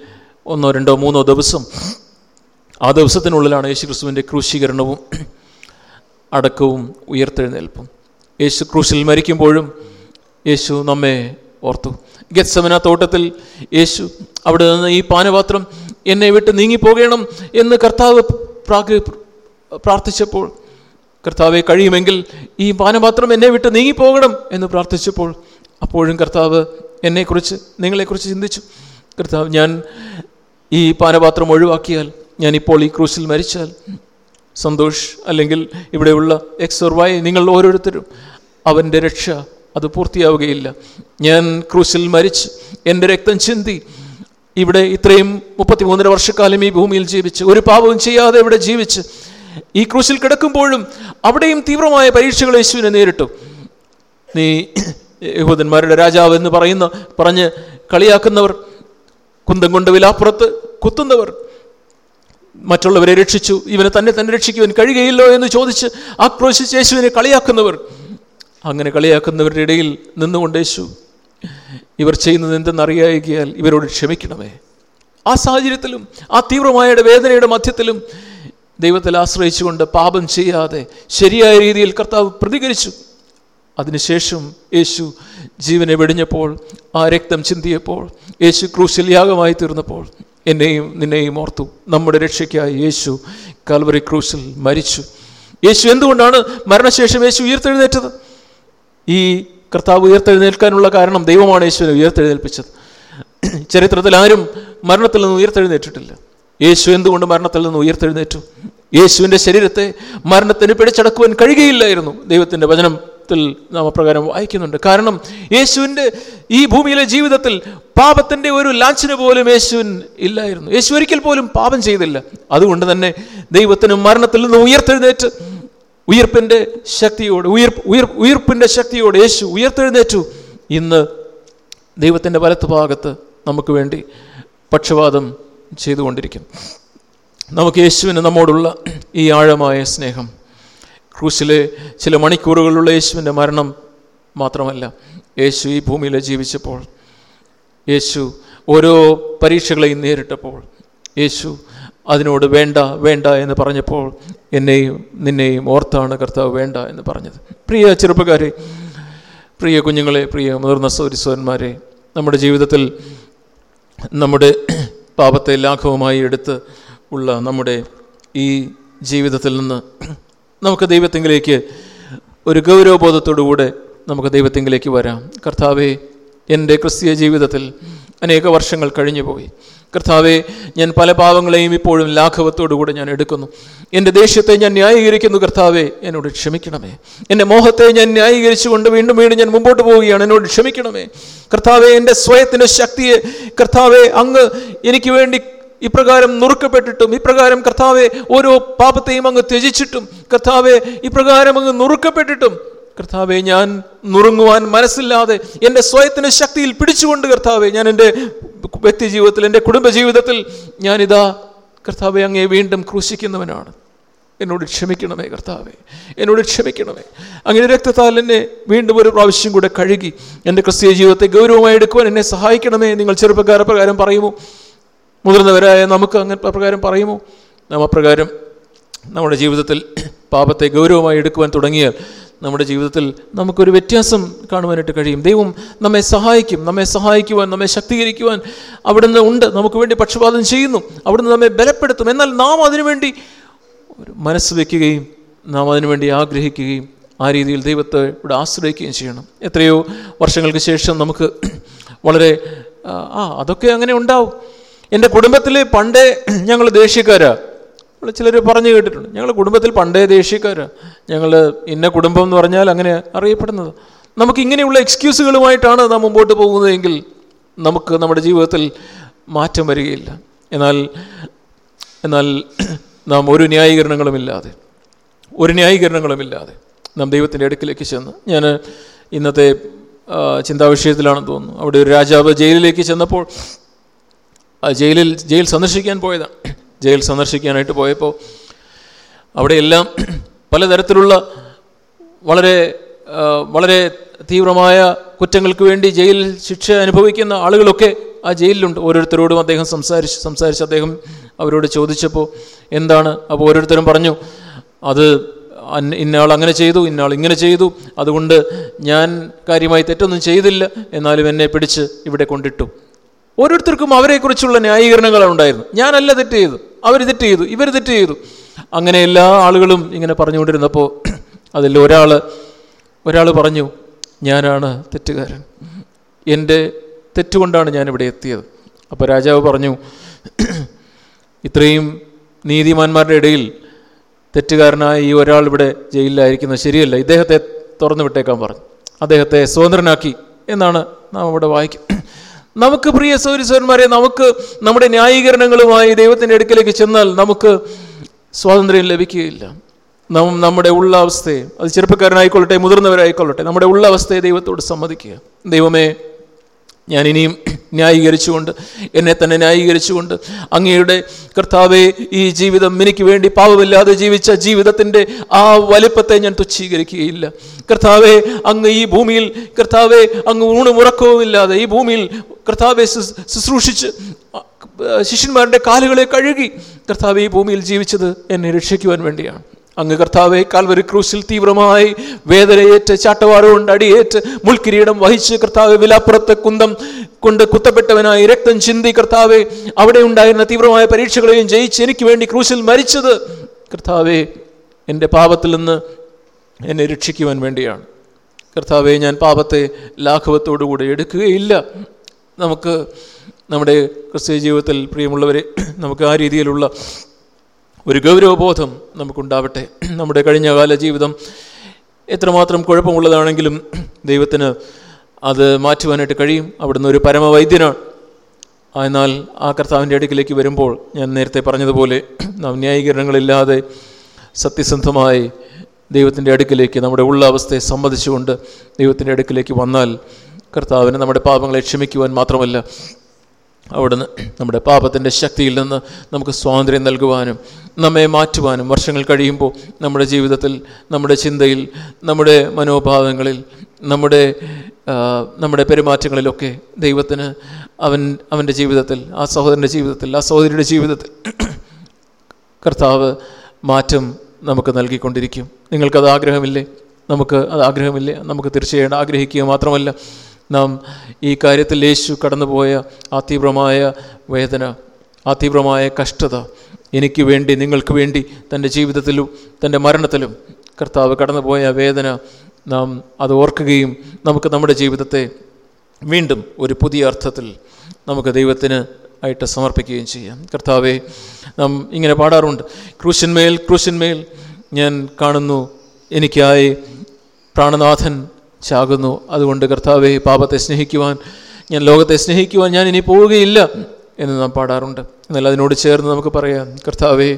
ഒന്നോ രണ്ടോ മൂന്നോ ദിവസം ആ ദിവസത്തിനുള്ളിലാണ് യേശു ക്രിസ്തുവിന്റെ ക്രൂശീകരണവും അടക്കവും ഉയർത്തെഴുന്നേൽപ്പും. യേശു ക്രൂശിൽ മരിക്കുമ്പോഴും യേശു നമ്മെ ഓർത്തു. ഗത്സമന തോട്ടത്തിൽ യേശു അവിടെ നിന്ന് ഈ പാനപാത്രം എന്നെ വിട്ട് നീങ്ങിപ്പോകണം എന്ന് കർത്താവ് പ്രാർത്ഥിച്ചപ്പോൾ കർത്താവെ കഴിയുമെങ്കിൽ ഈ പാനപാത്രം എന്നെ വിട്ട് നീങ്ങിപ്പോകണം എന്ന് പ്രാർത്ഥിച്ചപ്പോൾ അപ്പോഴും കർത്താവ് എന്നെക്കുറിച്ച് നിങ്ങളെക്കുറിച്ച് ചിന്തിച്ചു. കർത്താവ് ഞാൻ ഈ പാനപാത്രം ഒഴിവാക്കിയാൽ ഞാനിപ്പോൾ ഈ ക്രൂശിൽ മരിച്ചാൽ സന്തോഷ് അല്ലെങ്കിൽ ഇവിടെയുള്ള എക്സ് ഓർ വൈ നിങ്ങൾ ഓരോരുത്തരും അവന്റെ രക്ഷ അത് പൂർത്തിയാവുകയില്ല. ഞാൻ ക്രൂശിൽ മരിച്ച് എന്റെ രക്തം ചിന്തി ഇവിടെ ഇത്രയും മുപ്പത്തിമൂന്നര വർഷക്കാലം ഈ ഭൂമിയിൽ ജീവിച്ച് ഒരു പാപവും ചെയ്യാതെ ഇവിടെ ജീവിച്ച് ഈ ക്രൂശിൽ കിടക്കുമ്പോഴും അവിടെയും തീവ്രമായ പരീക്ഷകൾ യേശുവിനെ നേരിട്ടു. നീ യഹൂദന്മാരുടെ രാജാവ് എന്ന് പറയുന്ന പറഞ്ഞ് കളിയാക്കുന്നവർ കുന്തം കൊണ്ട് വിലാപ്പുറത്ത് കുത്തുന്നവർ മറ്റുള്ളവരെ രക്ഷിച്ചു. ഇവനെ തന്നെ തന്നെ രക്ഷിക്കുവാൻ കഴിയുകയില്ലോ എന്ന് ചോദിച്ച് ആക്രോശിച്ച് യേശുവിനെ കളിയാക്കുന്നവർ. അങ്ങനെ കളിയാക്കുന്നവരുടെ ഇടയിൽ നിന്നുകൊണ്ട് യേശു ഇവർ ചെയ്യുന്നത് എന്തെന്നറിയായികയാൽ ഇവരോട് ക്ഷമിക്കണമേ. ആ സാഹചര്യത്തിലും ആ തീവ്രമായ വേദനയുടെ മധ്യത്തിലും ദൈവത്തിൽ ആശ്രയിച്ചുകൊണ്ട് പാപം ചെയ്യാതെ ശരിയായ രീതിയിൽ കർത്താവ് പ്രതികരിച്ചു. അതിനുശേഷം യേശു ജീവനെ വെടിഞ്ഞപ്പോൾ ആ രക്തം ചിന്തിയപ്പോൾ യേശു ക്രൂശിൽ യാഗമായി തീർന്നപ്പോൾ എന്നെയും നിന്നെയും ഓർത്തു. നമ്മുടെ രക്ഷയ്ക്കായി യേശു കാൽവറി ക്രൂസിൽ മരിച്ചു. യേശു എന്തുകൊണ്ടാണ് മരണശേഷം യേശു ഉയർത്തെഴുന്നേറ്റത്? ഈ കർത്താവ് ഉയർത്തെഴുന്നേൽക്കാനുള്ള കാരണം ദൈവമാണ് യേശുവിനെ ഉയർത്തെഴുന്നേൽപ്പിച്ചത്. ചരിത്രത്തിൽ ആരും മരണത്തിൽ നിന്ന് ഉയർത്തെഴുന്നേറ്റിട്ടില്ല. യേശു എന്തുകൊണ്ട് മരണത്തിൽ നിന്ന് ഉയർത്തെഴുന്നേറ്റു? യേശുവിന്റെ ശരീരത്തെ മരണത്തിന് പിടിച്ചടക്കുവാൻ കഴിയുകയില്ലായിരുന്നു ദൈവത്തിന്റെ വചനത്തിൽ നാം അപ്രകാരം വായിക്കുന്നുണ്ട്. കാരണം യേശുവിന്റെ ഈ ഭൂമിയിലെ ജീവിതത്തിൽ പാപത്തിന്റെ ഒരു ലാഞ്ചിന് പോലും യേശുവിൻ ഇല്ലായിരുന്നു. യേശു ഒരിക്കൽ പോലും പാപം ചെയ്തില്ല. അതുകൊണ്ട് തന്നെ ദൈവത്തിന് മരണത്തിൽ നിന്ന് ഉയർത്തെഴുന്നേറ്റ് ഉയർപ്പിന്റെ ശക്തിയോട് ഉയർപ്പ് ഉയർ ഉയർപ്പിന്റെ ശക്തിയോട് യേശു ഉയർത്തെഴുന്നേറ്റു. ഇന്ന് ദൈവത്തിന്റെ വലത്ത് ഭാഗത്ത് നമുക്ക് വേണ്ടി പക്ഷപാതം ചെയ്തുകൊണ്ടിരിക്കും നമുക്ക് യേശുവിന് നമ്മോടുള്ള ഈ ആഴമായ സ്നേഹം. ക്രൂശിലെ ചില മണിക്കൂറുകളുള്ള യേശുവിന്റെ മരണം മാത്രമല്ല യേശു ഈ ഭൂമിയിൽ ജീവിച്ചപ്പോൾ യേശു ഓരോ പരീക്ഷകളെയും നേരിട്ടപ്പോൾ യേശു അതിനോട് വേണ്ട വേണ്ട എന്ന് പറഞ്ഞപ്പോൾ എന്നെയും നിന്നെയും ഓർത്താണ് കർത്താവ് വേണ്ട എന്ന് പറഞ്ഞത്. പ്രിയ ചെറുപ്പക്കാരെ പ്രിയ കുഞ്ഞുങ്ങളെ പ്രിയ മുതിർന്ന സൗരിസവന്മാരെ നമ്മുടെ ജീവിതത്തിൽ നമ്മുടെ പാപത്തെ ലാഘവമായി എടുത്ത് ഉള്ള നമ്മുടെ ഈ ജീവിതത്തിൽ നിന്ന് നമുക്ക് ദൈവത്തിങ്കിലേക്ക് ഒരു ഗൗരവബോധത്തോടുകൂടെ നമുക്ക് ദൈവത്തിങ്കിലേക്ക് വരാം. കർത്താവെ എന്റെ ക്രിസ്തീയ ജീവിതത്തിൽ അനേക വർഷങ്ങൾ കഴിഞ്ഞു പോയി കർത്താവെ ഞാൻ പല പാവങ്ങളെയും ഇപ്പോഴും ലാഘവത്തോടുകൂടെ ഞാൻ എടുക്കുന്നു. എന്റെ ദേഷ്യത്തെ ഞാൻ ന്യായീകരിക്കുന്നു കർത്താവെ എന്നോട് ക്ഷമിക്കണമേ. എന്റെ മോഹത്തെ ഞാൻ ന്യായീകരിച്ചുകൊണ്ട് വീണ്ടും വീണ്ടും ഞാൻ മുമ്പോട്ട് പോവുകയാണ് എന്നോട് ക്ഷമിക്കണമേ. കർത്താവെ എന്റെ സ്വയത്തിന്റെ ശക്തിയെ കർത്താവെ അങ്ങ് എനിക്ക് വേണ്ടി ഇപ്രകാരം നുറുക്കപ്പെട്ടിട്ടും ഇപ്രകാരം കർത്താവെ ഓരോ പാപത്തെയും അങ്ങ് ത്യജിച്ചിട്ടും കർത്താവെ ഇപ്രകാരം അങ്ങ് നുറുക്കപ്പെട്ടിട്ടും കർത്താവെ ഞാൻ നുറുങ്ങുവാൻ മനസ്സില്ലാതെ എന്റെ സ്വയത്തിന് ശക്തിയിൽ പിടിച്ചുകൊണ്ട് കർത്താവെ ഞാൻ എന്റെ വ്യക്തി ജീവിതത്തിൽ എന്റെ കുടുംബ ജീവിതത്തിൽ ഞാനിതാ കർത്താവെ അങ്ങേ വീണ്ടും ക്രൂശിക്കുന്നവനാണ്. എന്നോട് ക്ഷമിക്കണമേ കർത്താവെ എന്നോട് ക്ഷമിക്കണമേ. അങ്ങനെ രക്തത്താൽ എന്നെ വീണ്ടും ഒരു പ്രാവശ്യം കൂടെ കഴുകി എന്റെ ക്രിസ്തീയ ജീവിതത്തെ ഗൗരവമായി എടുക്കുവാൻ എന്നെ സഹായിക്കണമേ നിങ്ങൾ ചെറുപ്പക്കാര പ്രകാരം പറയുമോ? മുതിർന്നവരായ നമുക്ക് അങ്ങനെ പ്രകാരം പറയുമോ? നാം അപ്രകാരം നമ്മുടെ ജീവിതത്തിൽ പാപത്തെ ഗൗരവമായി എടുക്കുവാൻ തുടങ്ങിയാൽ നമ്മുടെ ജീവിതത്തിൽ നമുക്കൊരു വ്യത്യാസം കാണുവാനായിട്ട് കഴിയും. ദൈവം നമ്മെ സഹായിക്കും നമ്മെ സഹായിക്കുവാൻ നമ്മെ ശക്തീകരിക്കുവാൻ അവിടുന്ന് ഉണ്ട്. നമുക്ക് വേണ്ടി പക്ഷപാതം ചെയ്യുന്നു. അവിടുന്ന് നമ്മെ ബലപ്പെടുത്തും. എന്നാൽ നാം അതിനുവേണ്ടി ഒരു മനസ്സ് വയ്ക്കുകയും നാം അതിനുവേണ്ടി ആഗ്രഹിക്കുകയും ആ രീതിയിൽ ദൈവത്തെ ഇവിടെ ആശ്രയിക്കുകയും ചെയ്യണം. എത്രയോ വർഷങ്ങൾക്ക് ശേഷം നമുക്ക് വളരെ ആ അതൊക്കെ അങ്ങനെ ഉണ്ടാവും. എന്റെ കുടുംബത്തിൽ പണ്ടേ ഞങ്ങൾ ദേഷ്യക്കാരാ ചിലർ പറഞ്ഞു കേട്ടിട്ടുണ്ട്. ഞങ്ങൾ കുടുംബത്തിൽ പണ്ടേ ദേഷ്യക്കാരാണ് ഞങ്ങൾ ഇന്ന കുടുംബം എന്ന് പറഞ്ഞാൽ അങ്ങനെ അറിയപ്പെടുന്നത്. നമുക്ക് ഇങ്ങനെയുള്ള എക്സ്ക്യൂസുകളുമായിട്ടാണ് നാം മുമ്പോട്ട് പോകുന്നതെങ്കിൽ നമുക്ക് നമ്മുടെ ജീവിതത്തിൽ മാറ്റം വരികയില്ല. എന്നാൽ എന്നാൽ നാം ഒരു ന്യായീകരണങ്ങളുമില്ലാതെ ഒരു ന്യായീകരണങ്ങളുമില്ലാതെ നാം ദൈവത്തിന്റെ അടുക്കിലേക്ക് ചെന്ന് ഞാൻ ഇന്നത്തെ ചിന്താവിഷയത്തിലാണെന്ന് തോന്നുന്നു. അവിടെ ഒരു രാജാവ് ജയിലിലേക്ക് ചെന്നപ്പോൾ ജയിലിൽ ജയിൽ സന്ദർശിക്കാൻ പോയതാണ് ജയിൽ സന്ദർശിക്കാനായിട്ട് പോയപ്പോൾ അവിടെയെല്ലാം പലതരത്തിലുള്ള വളരെ വളരെ തീവ്രമായ കുറ്റങ്ങൾക്ക് വേണ്ടി ജയിലിൽ ശിക്ഷ അനുഭവിക്കുന്ന ആളുകളൊക്കെ ആ ജയിലിലുണ്ട്. ഓരോരുത്തരോടും അദ്ദേഹം സംസാരിച്ച് സംസാരിച്ച് അദ്ദേഹം അവരോട് ചോദിച്ചപ്പോൾ എന്താണ്? അപ്പോൾ ഓരോരുത്തരും പറഞ്ഞു അത് ഇന്നയാൾ അങ്ങനെ ചെയ്തു ഇന്നയാൾ ഇങ്ങനെ ചെയ്തു. അതുകൊണ്ട് ഞാൻ കാര്യമായി തെറ്റൊന്നും ചെയ്തില്ല. എന്നാലും എന്നെ പിടിച്ച് ഇവിടെ കൊണ്ടിട്ടു. ഓരോരുത്തർക്കും അവരെക്കുറിച്ചുള്ള ന്യായീകരണങ്ങളാണ് ഉണ്ടായിരുന്നു. ഞാനല്ല തെറ്റ് ചെയ്തു. അവർ തെറ്റ് ചെയ്തു. ഇവർ തെറ്റ് ചെയ്തു. അങ്ങനെ എല്ലാ ആളുകളും ഇങ്ങനെ പറഞ്ഞുകൊണ്ടിരുന്നപ്പോൾ അതിൽ ഒരാൾ ഒരാൾ പറഞ്ഞു ഞാനാണ് തെറ്റുകാരൻ. എന്റെ തെറ്റുകൊണ്ടാണ് ഞാനിവിടെ എത്തിയത്. അപ്പോൾ രാജാവ് പറഞ്ഞു ഇത്രയും നീതിമാന്മാരുടെ ഇടയിൽ തെറ്റുകാരനായ ഈ ഒരാൾ ഇവിടെ ജയിലിലായിരിക്കുന്നത് ശരിയല്ല. ഇദ്ദേഹത്തെ തുറന്നു വിട്ടേക്കാൻ പറഞ്ഞു. അദ്ദേഹത്തെ സ്വതന്ത്രനാക്കി എന്നാണ് നാം ഇവിടെ വായിക്കും നമുക്ക് പ്രിയ സൗരസവന്മാരെ നമുക്ക് നമ്മുടെ ന്യായീകരണങ്ങളുമായി ദൈവത്തിന്റെ അടുക്കലേക്ക് ചെന്നാൽ നമുക്ക് സ്വാതന്ത്ര്യം ലഭിക്കുകയില്ല. നാം നമ്മുടെ ഉള്ള അവസ്ഥയെ അത് ചെറുപ്പക്കാരനായിക്കൊള്ളട്ടെ മുതിർന്നവരായിക്കൊള്ളട്ടെ നമ്മുടെ ഉള്ള അവസ്ഥയെ ദൈവത്തോട് സമ്മതിക്കുക. ദൈവമേ ഞാൻ ഇനിയും ന്യായീകരിച്ചുകൊണ്ട് എന്നെ തന്നെ ന്യായീകരിച്ചുകൊണ്ട് അങ്ങയുടെ കർത്താവെ ഈ ജീവിതം എനിക്ക് വേണ്ടി പാവമില്ലാതെ ജീവിച്ച ജീവിതത്തിന്റെ ആ വലിപ്പത്തെ ഞാൻ തുച്ഛീകരിക്കുകയില്ല. കർത്താവെ അങ്ങ് ഈ ഭൂമിയിൽ കർത്താവെ അങ്ങ് ഊണുമുറക്കവുമില്ലാതെ ഈ ഭൂമിയിൽ കർത്താവെ ശുശ്രൂഷിച്ച് ശിഷ്യന്മാരുടെ കാലുകളെ കഴുകി കർത്താവ് ഈ ഭൂമിയിൽ ജീവിച്ചത് എന്നെ രക്ഷിക്കുവാൻ വേണ്ടിയാണ്. അങ്ങ് കർത്താവെ കാൽവരി ക്രൂസിൽ തീവ്രമായി വേദനയേറ്റ് ചാട്ടവാറുകൊണ്ട് അടിയേറ്റ് മുൾക്കിരീടം വഹിച്ച് കർത്താവ് വിലാപ്പുറത്തെ കുന്തം കൊണ്ട് കുത്തപ്പെട്ടവനായി രക്തം ചിന്തി കർത്താവെ അവിടെ ഉണ്ടായിരുന്ന തീവ്രമായ പരീക്ഷകളെയും ജയിച്ച് എനിക്ക് വേണ്ടി ക്രൂസിൽ മരിച്ചത് കർത്താവെ എന്റെ പാപത്തിൽ നിന്ന് എന്നെ രക്ഷിക്കുവാൻ വേണ്ടിയാണ്. കർത്താവെ ഞാൻ പാപത്തെ ലാഘവത്തോടുകൂടി എടുക്കുകയില്ല. നമുക്ക് നമ്മുടെ ക്രിസ്ത്യ ജീവിതത്തിൽ പ്രിയമുള്ളവരെ നമുക്ക് ആ രീതിയിലുള്ള ഒരു ഗൗരവബോധം നമുക്കുണ്ടാവട്ടെ. നമ്മുടെ കഴിഞ്ഞ കാല ജീവിതം എത്രമാത്രം കുഴപ്പമുള്ളതാണെങ്കിലും ദൈവത്തിന് അത് മാറ്റുവാനായിട്ട് കഴിയും. അവിടുന്ന് ഒരു പരമവൈദ്യനാണ്. എന്നാൽ ആ കർത്താവിന്റെ അടുക്കിലേക്ക് വരുമ്പോൾ ഞാൻ നേരത്തെ പറഞ്ഞതുപോലെ നാം ന്യായീകരണങ്ങളില്ലാതെ സത്യസന്ധമായി ദൈവത്തിന്റെ അടുക്കിലേക്ക് നമ്മുടെ ഉള്ള അവസ്ഥയെ സമ്മതിച്ചുകൊണ്ട് ദൈവത്തിന്റെ അടുക്കിലേക്ക് വന്നാൽ കർത്താവിന് നമ്മുടെ പാപങ്ങളെ ക്ഷമിക്കുവാൻ മാത്രമല്ല അവിടുന്ന് നമ്മുടെ പാപത്തിന്റെ ശക്തിയിൽ നിന്ന് നമുക്ക് സ്വാതന്ത്ര്യം നൽകുവാനും നമ്മെ മാറ്റുവാനും വർഷങ്ങൾ കഴിയുമ്പോൾ നമ്മുടെ ജീവിതത്തിൽ നമ്മുടെ ചിന്തയിൽ നമ്മുടെ മനോഭാവങ്ങളിൽ നമ്മുടെ നമ്മുടെ പെരുമാറ്റങ്ങളിലൊക്കെ ദൈവത്തിന് അവൻ അവന്റെ ജീവിതത്തിൽ ആ സഹോദരന്റെ ജീവിതത്തിൽ ആ സഹോദരിയുടെ ജീവിതത്തിൽ കർത്താവ് മാറ്റം നമുക്ക് നൽകിക്കൊണ്ടിരിക്കും. നിങ്ങൾക്കത് ആഗ്രഹമില്ലേ? നമുക്ക് അത് ആഗ്രഹമില്ലേ? നമുക്ക് തീർച്ചയായിട്ടും ആഗ്രഹിക്കുക മാത്രമല്ല. നാം ഈ കാര്യത്തിൽ യേശു കടന്നുപോയ ആ തീവ്രമായ വേദന ആ തീവ്രമായ കഷ്ടത എനിക്ക് വേണ്ടി നിങ്ങൾക്ക് വേണ്ടി തന്റെ ജീവിതത്തിലും തന്റെ മരണത്തിലും കർത്താവ് കടന്നുപോയ വേദന നാം അത് ഓർക്കുകയും നമുക്ക് നമ്മുടെ ജീവിതത്തെ വീണ്ടും ഒരു പുതിയ അർത്ഥത്തിൽ നമുക്ക് ദൈവത്തിന് ആയിട്ട് സമർപ്പിക്കുകയും ചെയ്യാം. കർത്താവെ നാം ഇങ്ങനെ പാടാറുണ്ട് ക്രൂശന്മേൽ ക്രൂശന്മേൽ ഞാൻ കാണുന്നു എനിക്കായി പ്രാണനാഥൻ ചാകുന്നു. അതുകൊണ്ട് കർത്താവെ പാപത്തെ സ്നേഹിക്കുവാൻ ഞാൻ ലോകത്തെ സ്നേഹിക്കുവാൻ ഞാൻ ഇനി പോവുകയില്ല എന്ന് നാം പാടാറുണ്ട്. എന്നാൽ അതിനോട് ചേർന്ന് നമുക്ക് പറയാം കർത്താവെ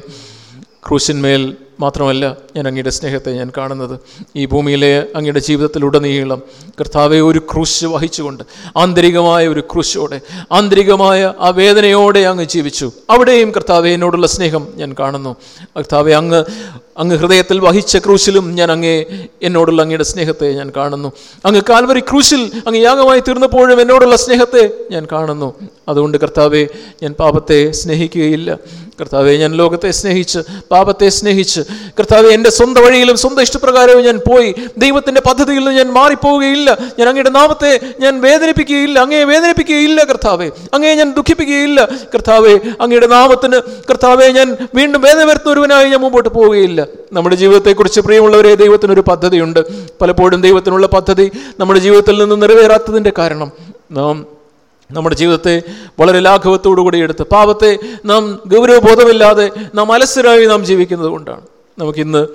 ക്രൂശന്മേൽ മാത്രമല്ല ഞാൻ അങ്ങയുടെ സ്നേഹത്തെ ഞാൻ കാണുന്നത്. ഈ ഭൂമിയിലെ അങ്ങയുടെ ജീവിതത്തിലുടനീളം കർത്താവെ ഒരു ക്രൂശ് വഹിച്ചുകൊണ്ട് ആന്തരികമായ ഒരു ക്രൂശോടെ ആന്തരികമായ ആ വേദനയോടെ അങ്ങ് ജീവിച്ചു. അവിടെയും കർത്താവെ എന്നോടുള്ള സ്നേഹം ഞാൻ കാണുന്നു. കർത്താവെ അങ്ങ് അങ്ങ് ഹൃദയത്തിൽ വഹിച്ച ക്രൂശിലും ഞാൻ അങ്ങേ എന്നോടുള്ള അങ്ങയുടെ സ്നേഹത്തെ ഞാൻ കാണുന്നു. അങ്ങ് കാൽവരി ക്രൂശിൽ അങ്ങ് യാഗമായി തീർന്നപ്പോഴും എന്നോടുള്ള സ്നേഹത്തെ ഞാൻ കാണുന്നു. അതുകൊണ്ട് കർത്താവെ ഞാൻ പാപത്തെ സ്നേഹിക്കുകയില്ല. കർത്താവെ ഞാൻ ലോകത്തെ സ്നേഹിച്ച് പാപത്തെ സ്നേഹിച്ച് കർത്താവെ എന്റെ സ്വന്തം വഴിയിലും സ്വന്തം ഇഷ്ടപ്രകാരവും ഞാൻ പോയി ദൈവത്തിന്റെ പദ്ധതിയിൽ നിന്ന് ഞാൻ മാറിപ്പോവുകയില്ല. ഞാൻ അങ്ങയുടെ നാമത്തെ ഞാൻ വേദനിപ്പിക്കുകയില്ല അങ്ങയെ വേദനിപ്പിക്കുകയില്ല കർത്താവെ. അങ്ങയെ ഞാൻ ദുഃഖിപ്പിക്കുകയില്ല. കർത്താവെ അങ്ങയുടെ നാമത്തിന് കർത്താവെ ഞാൻ വീണ്ടും വേദന വരുത്തുന്ന ഒരുവനായി ഞാൻ മുമ്പോട്ട് പോവുകയില്ല. നമ്മുടെ ജീവിതത്തെക്കുറിച്ച് പ്രിയമുള്ളവരെ ദൈവത്തിനൊരു പദ്ധതിയുണ്ട്. പലപ്പോഴും ദൈവത്തിനുള്ള പദ്ധതി നമ്മുടെ ജീവിതത്തിൽ നിന്ന് നിറവേറാത്തതിന്റെ കാരണം നാം നമ്മുടെ ജീവിതത്തെ വളരെ ലാഘവത്തോടുകൂടി എടുത്ത് പാപത്തെ നാം ഗൗരവബോധമില്ലാതെ നാം അലസരായി നാം ജീവിക്കുന്നത് കൊണ്ടാണ്. നമുക്കിന്ന്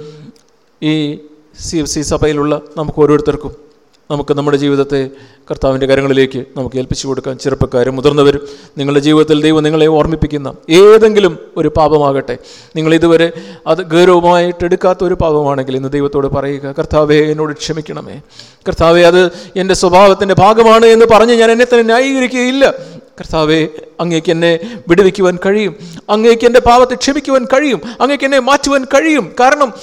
ഈ സി എഫ് സി സഭയിലുള്ള നമുക്ക് ഓരോരുത്തർക്കും നമുക്ക് നമ്മുടെ ജീവിതത്തെ കർത്താവിന്റെ കാര്യങ്ങളിലേക്ക് നമുക്ക് ഏൽപ്പിച്ചു കൊടുക്കാൻ ചെറുപ്പക്കാരും മുതിർന്നവരും നിങ്ങളുടെ ജീവിതത്തിൽ ദൈവം നിങ്ങളെ ഓർമ്മിപ്പിക്കുന്ന ഏതെങ്കിലും ഒരു പാപമാകട്ടെ. നിങ്ങൾ ഇതുവരെ അത് ഗൗരവമായിട്ട് എടുക്കാത്ത ഒരു പാപമാണെങ്കിൽ ഇന്ന് ദൈവത്തോട് പറയുക കർത്താവെ എന്നോട് ക്ഷമിക്കണമേ. കർത്താവെ അത് എന്റെ സ്വഭാവത്തിന്റെ ഭാഗമാണ് എന്ന് പറഞ്ഞ് ഞാൻ എന്നെ തന്നെ ന്യായീകരിക്കുകയില്ല. കർത്താവെ അങ്ങേക്ക് എന്നെ വിടുവിക്കുവാൻ കഴിയും. അങ്ങേക്ക് എന്റെ പാപത്തെ ക്ഷമിക്കുവാൻ കഴിയും. അങ്ങേക്ക് എന്നെ മാറ്റുവാൻ കഴിയും. കാരണം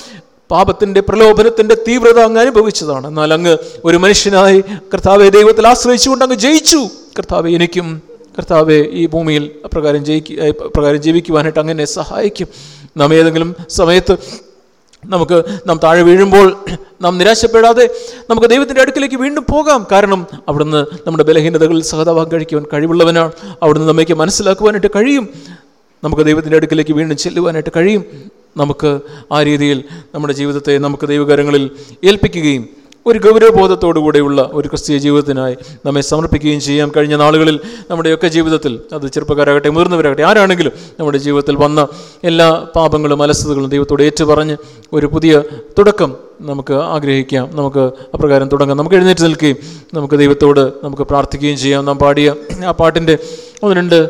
പാപത്തിന്റെ പ്രലോഭനത്തിന്റെ തീവ്രത അങ്ങ് അനുഭവിച്ചതാണ്. എന്നാൽ അങ്ങ് ഒരു മനുഷ്യനായി കർത്താവെ ദൈവത്തിൽ ആശ്രയിച്ചുകൊണ്ട് അങ്ങ് ജയിച്ചു. കർത്താവെ എനിക്കും കർത്താവെ ഈ ഭൂമിയിൽ അപ്രകാരം ജയിക്കുക പ്രകാരം ജീവിക്കുവാനായിട്ട് അങ്ങനെ സഹായിക്കും. നാം ഏതെങ്കിലും സമയത്ത് നമുക്ക് നാം താഴെ വീഴുമ്പോൾ നാം നിരാശപ്പെടാതെ നമുക്ക് ദൈവത്തിന്റെ അടുക്കിലേക്ക് വീണ്ടും പോകാം. കാരണം അവിടുന്ന് നമ്മുടെ ബലഹീനതകളിൽ സഹതാപം കഴിക്കുവാൻ കഴിവുള്ളവനാണ്. അവിടുന്ന് നമ്മയ്ക്ക് മനസ്സിലാക്കുവാനായിട്ട് കഴിയും. നമുക്ക് ദൈവത്തിന്റെ അടുക്കിലേക്ക് വീണ്ടും ചെല്ലുവാനായിട്ട് കഴിയും. നമുക്ക് ആ രീതിയിൽ നമ്മുടെ ജീവിതത്തെ നമുക്ക് ദൈവകരങ്ങളിൽ ഏൽപ്പിക്കുകയും ഒരു ഗൗരവബോധത്തോടുകൂടെയുള്ള ഒരു ക്രിസ്തീയ ജീവിതത്തിനായി നമ്മെ സമർപ്പിക്കുകയും ചെയ്യാം. കഴിഞ്ഞ നാളുകളിൽ നമ്മുടെയൊക്കെ ജീവിതത്തിൽ അത് ചെറുപ്പക്കാരാകട്ടെ മുതിർന്നവരാകട്ടെ ആരാണെങ്കിലും നമ്മുടെ ജീവിതത്തിൽ വന്ന എല്ലാ പാപങ്ങളും അലസതകളും ദൈവത്തോട് ഏറ്റുപറഞ്ഞ് ഒരു പുതിയ തുടക്കം നമുക്ക് ആഗ്രഹിക്കാം. നമുക്ക് അപ്രകാരം തുടങ്ങാം. നമുക്ക് എഴുന്നേറ്റ് നിൽക്കുകയും നമുക്ക് ദൈവത്തോട് നമുക്ക് പ്രാർത്ഥിക്കുകയും ചെയ്യാം. നാം പാടിയ ആ പാട്ടിന്റെ ഒന്ന് രണ്ട്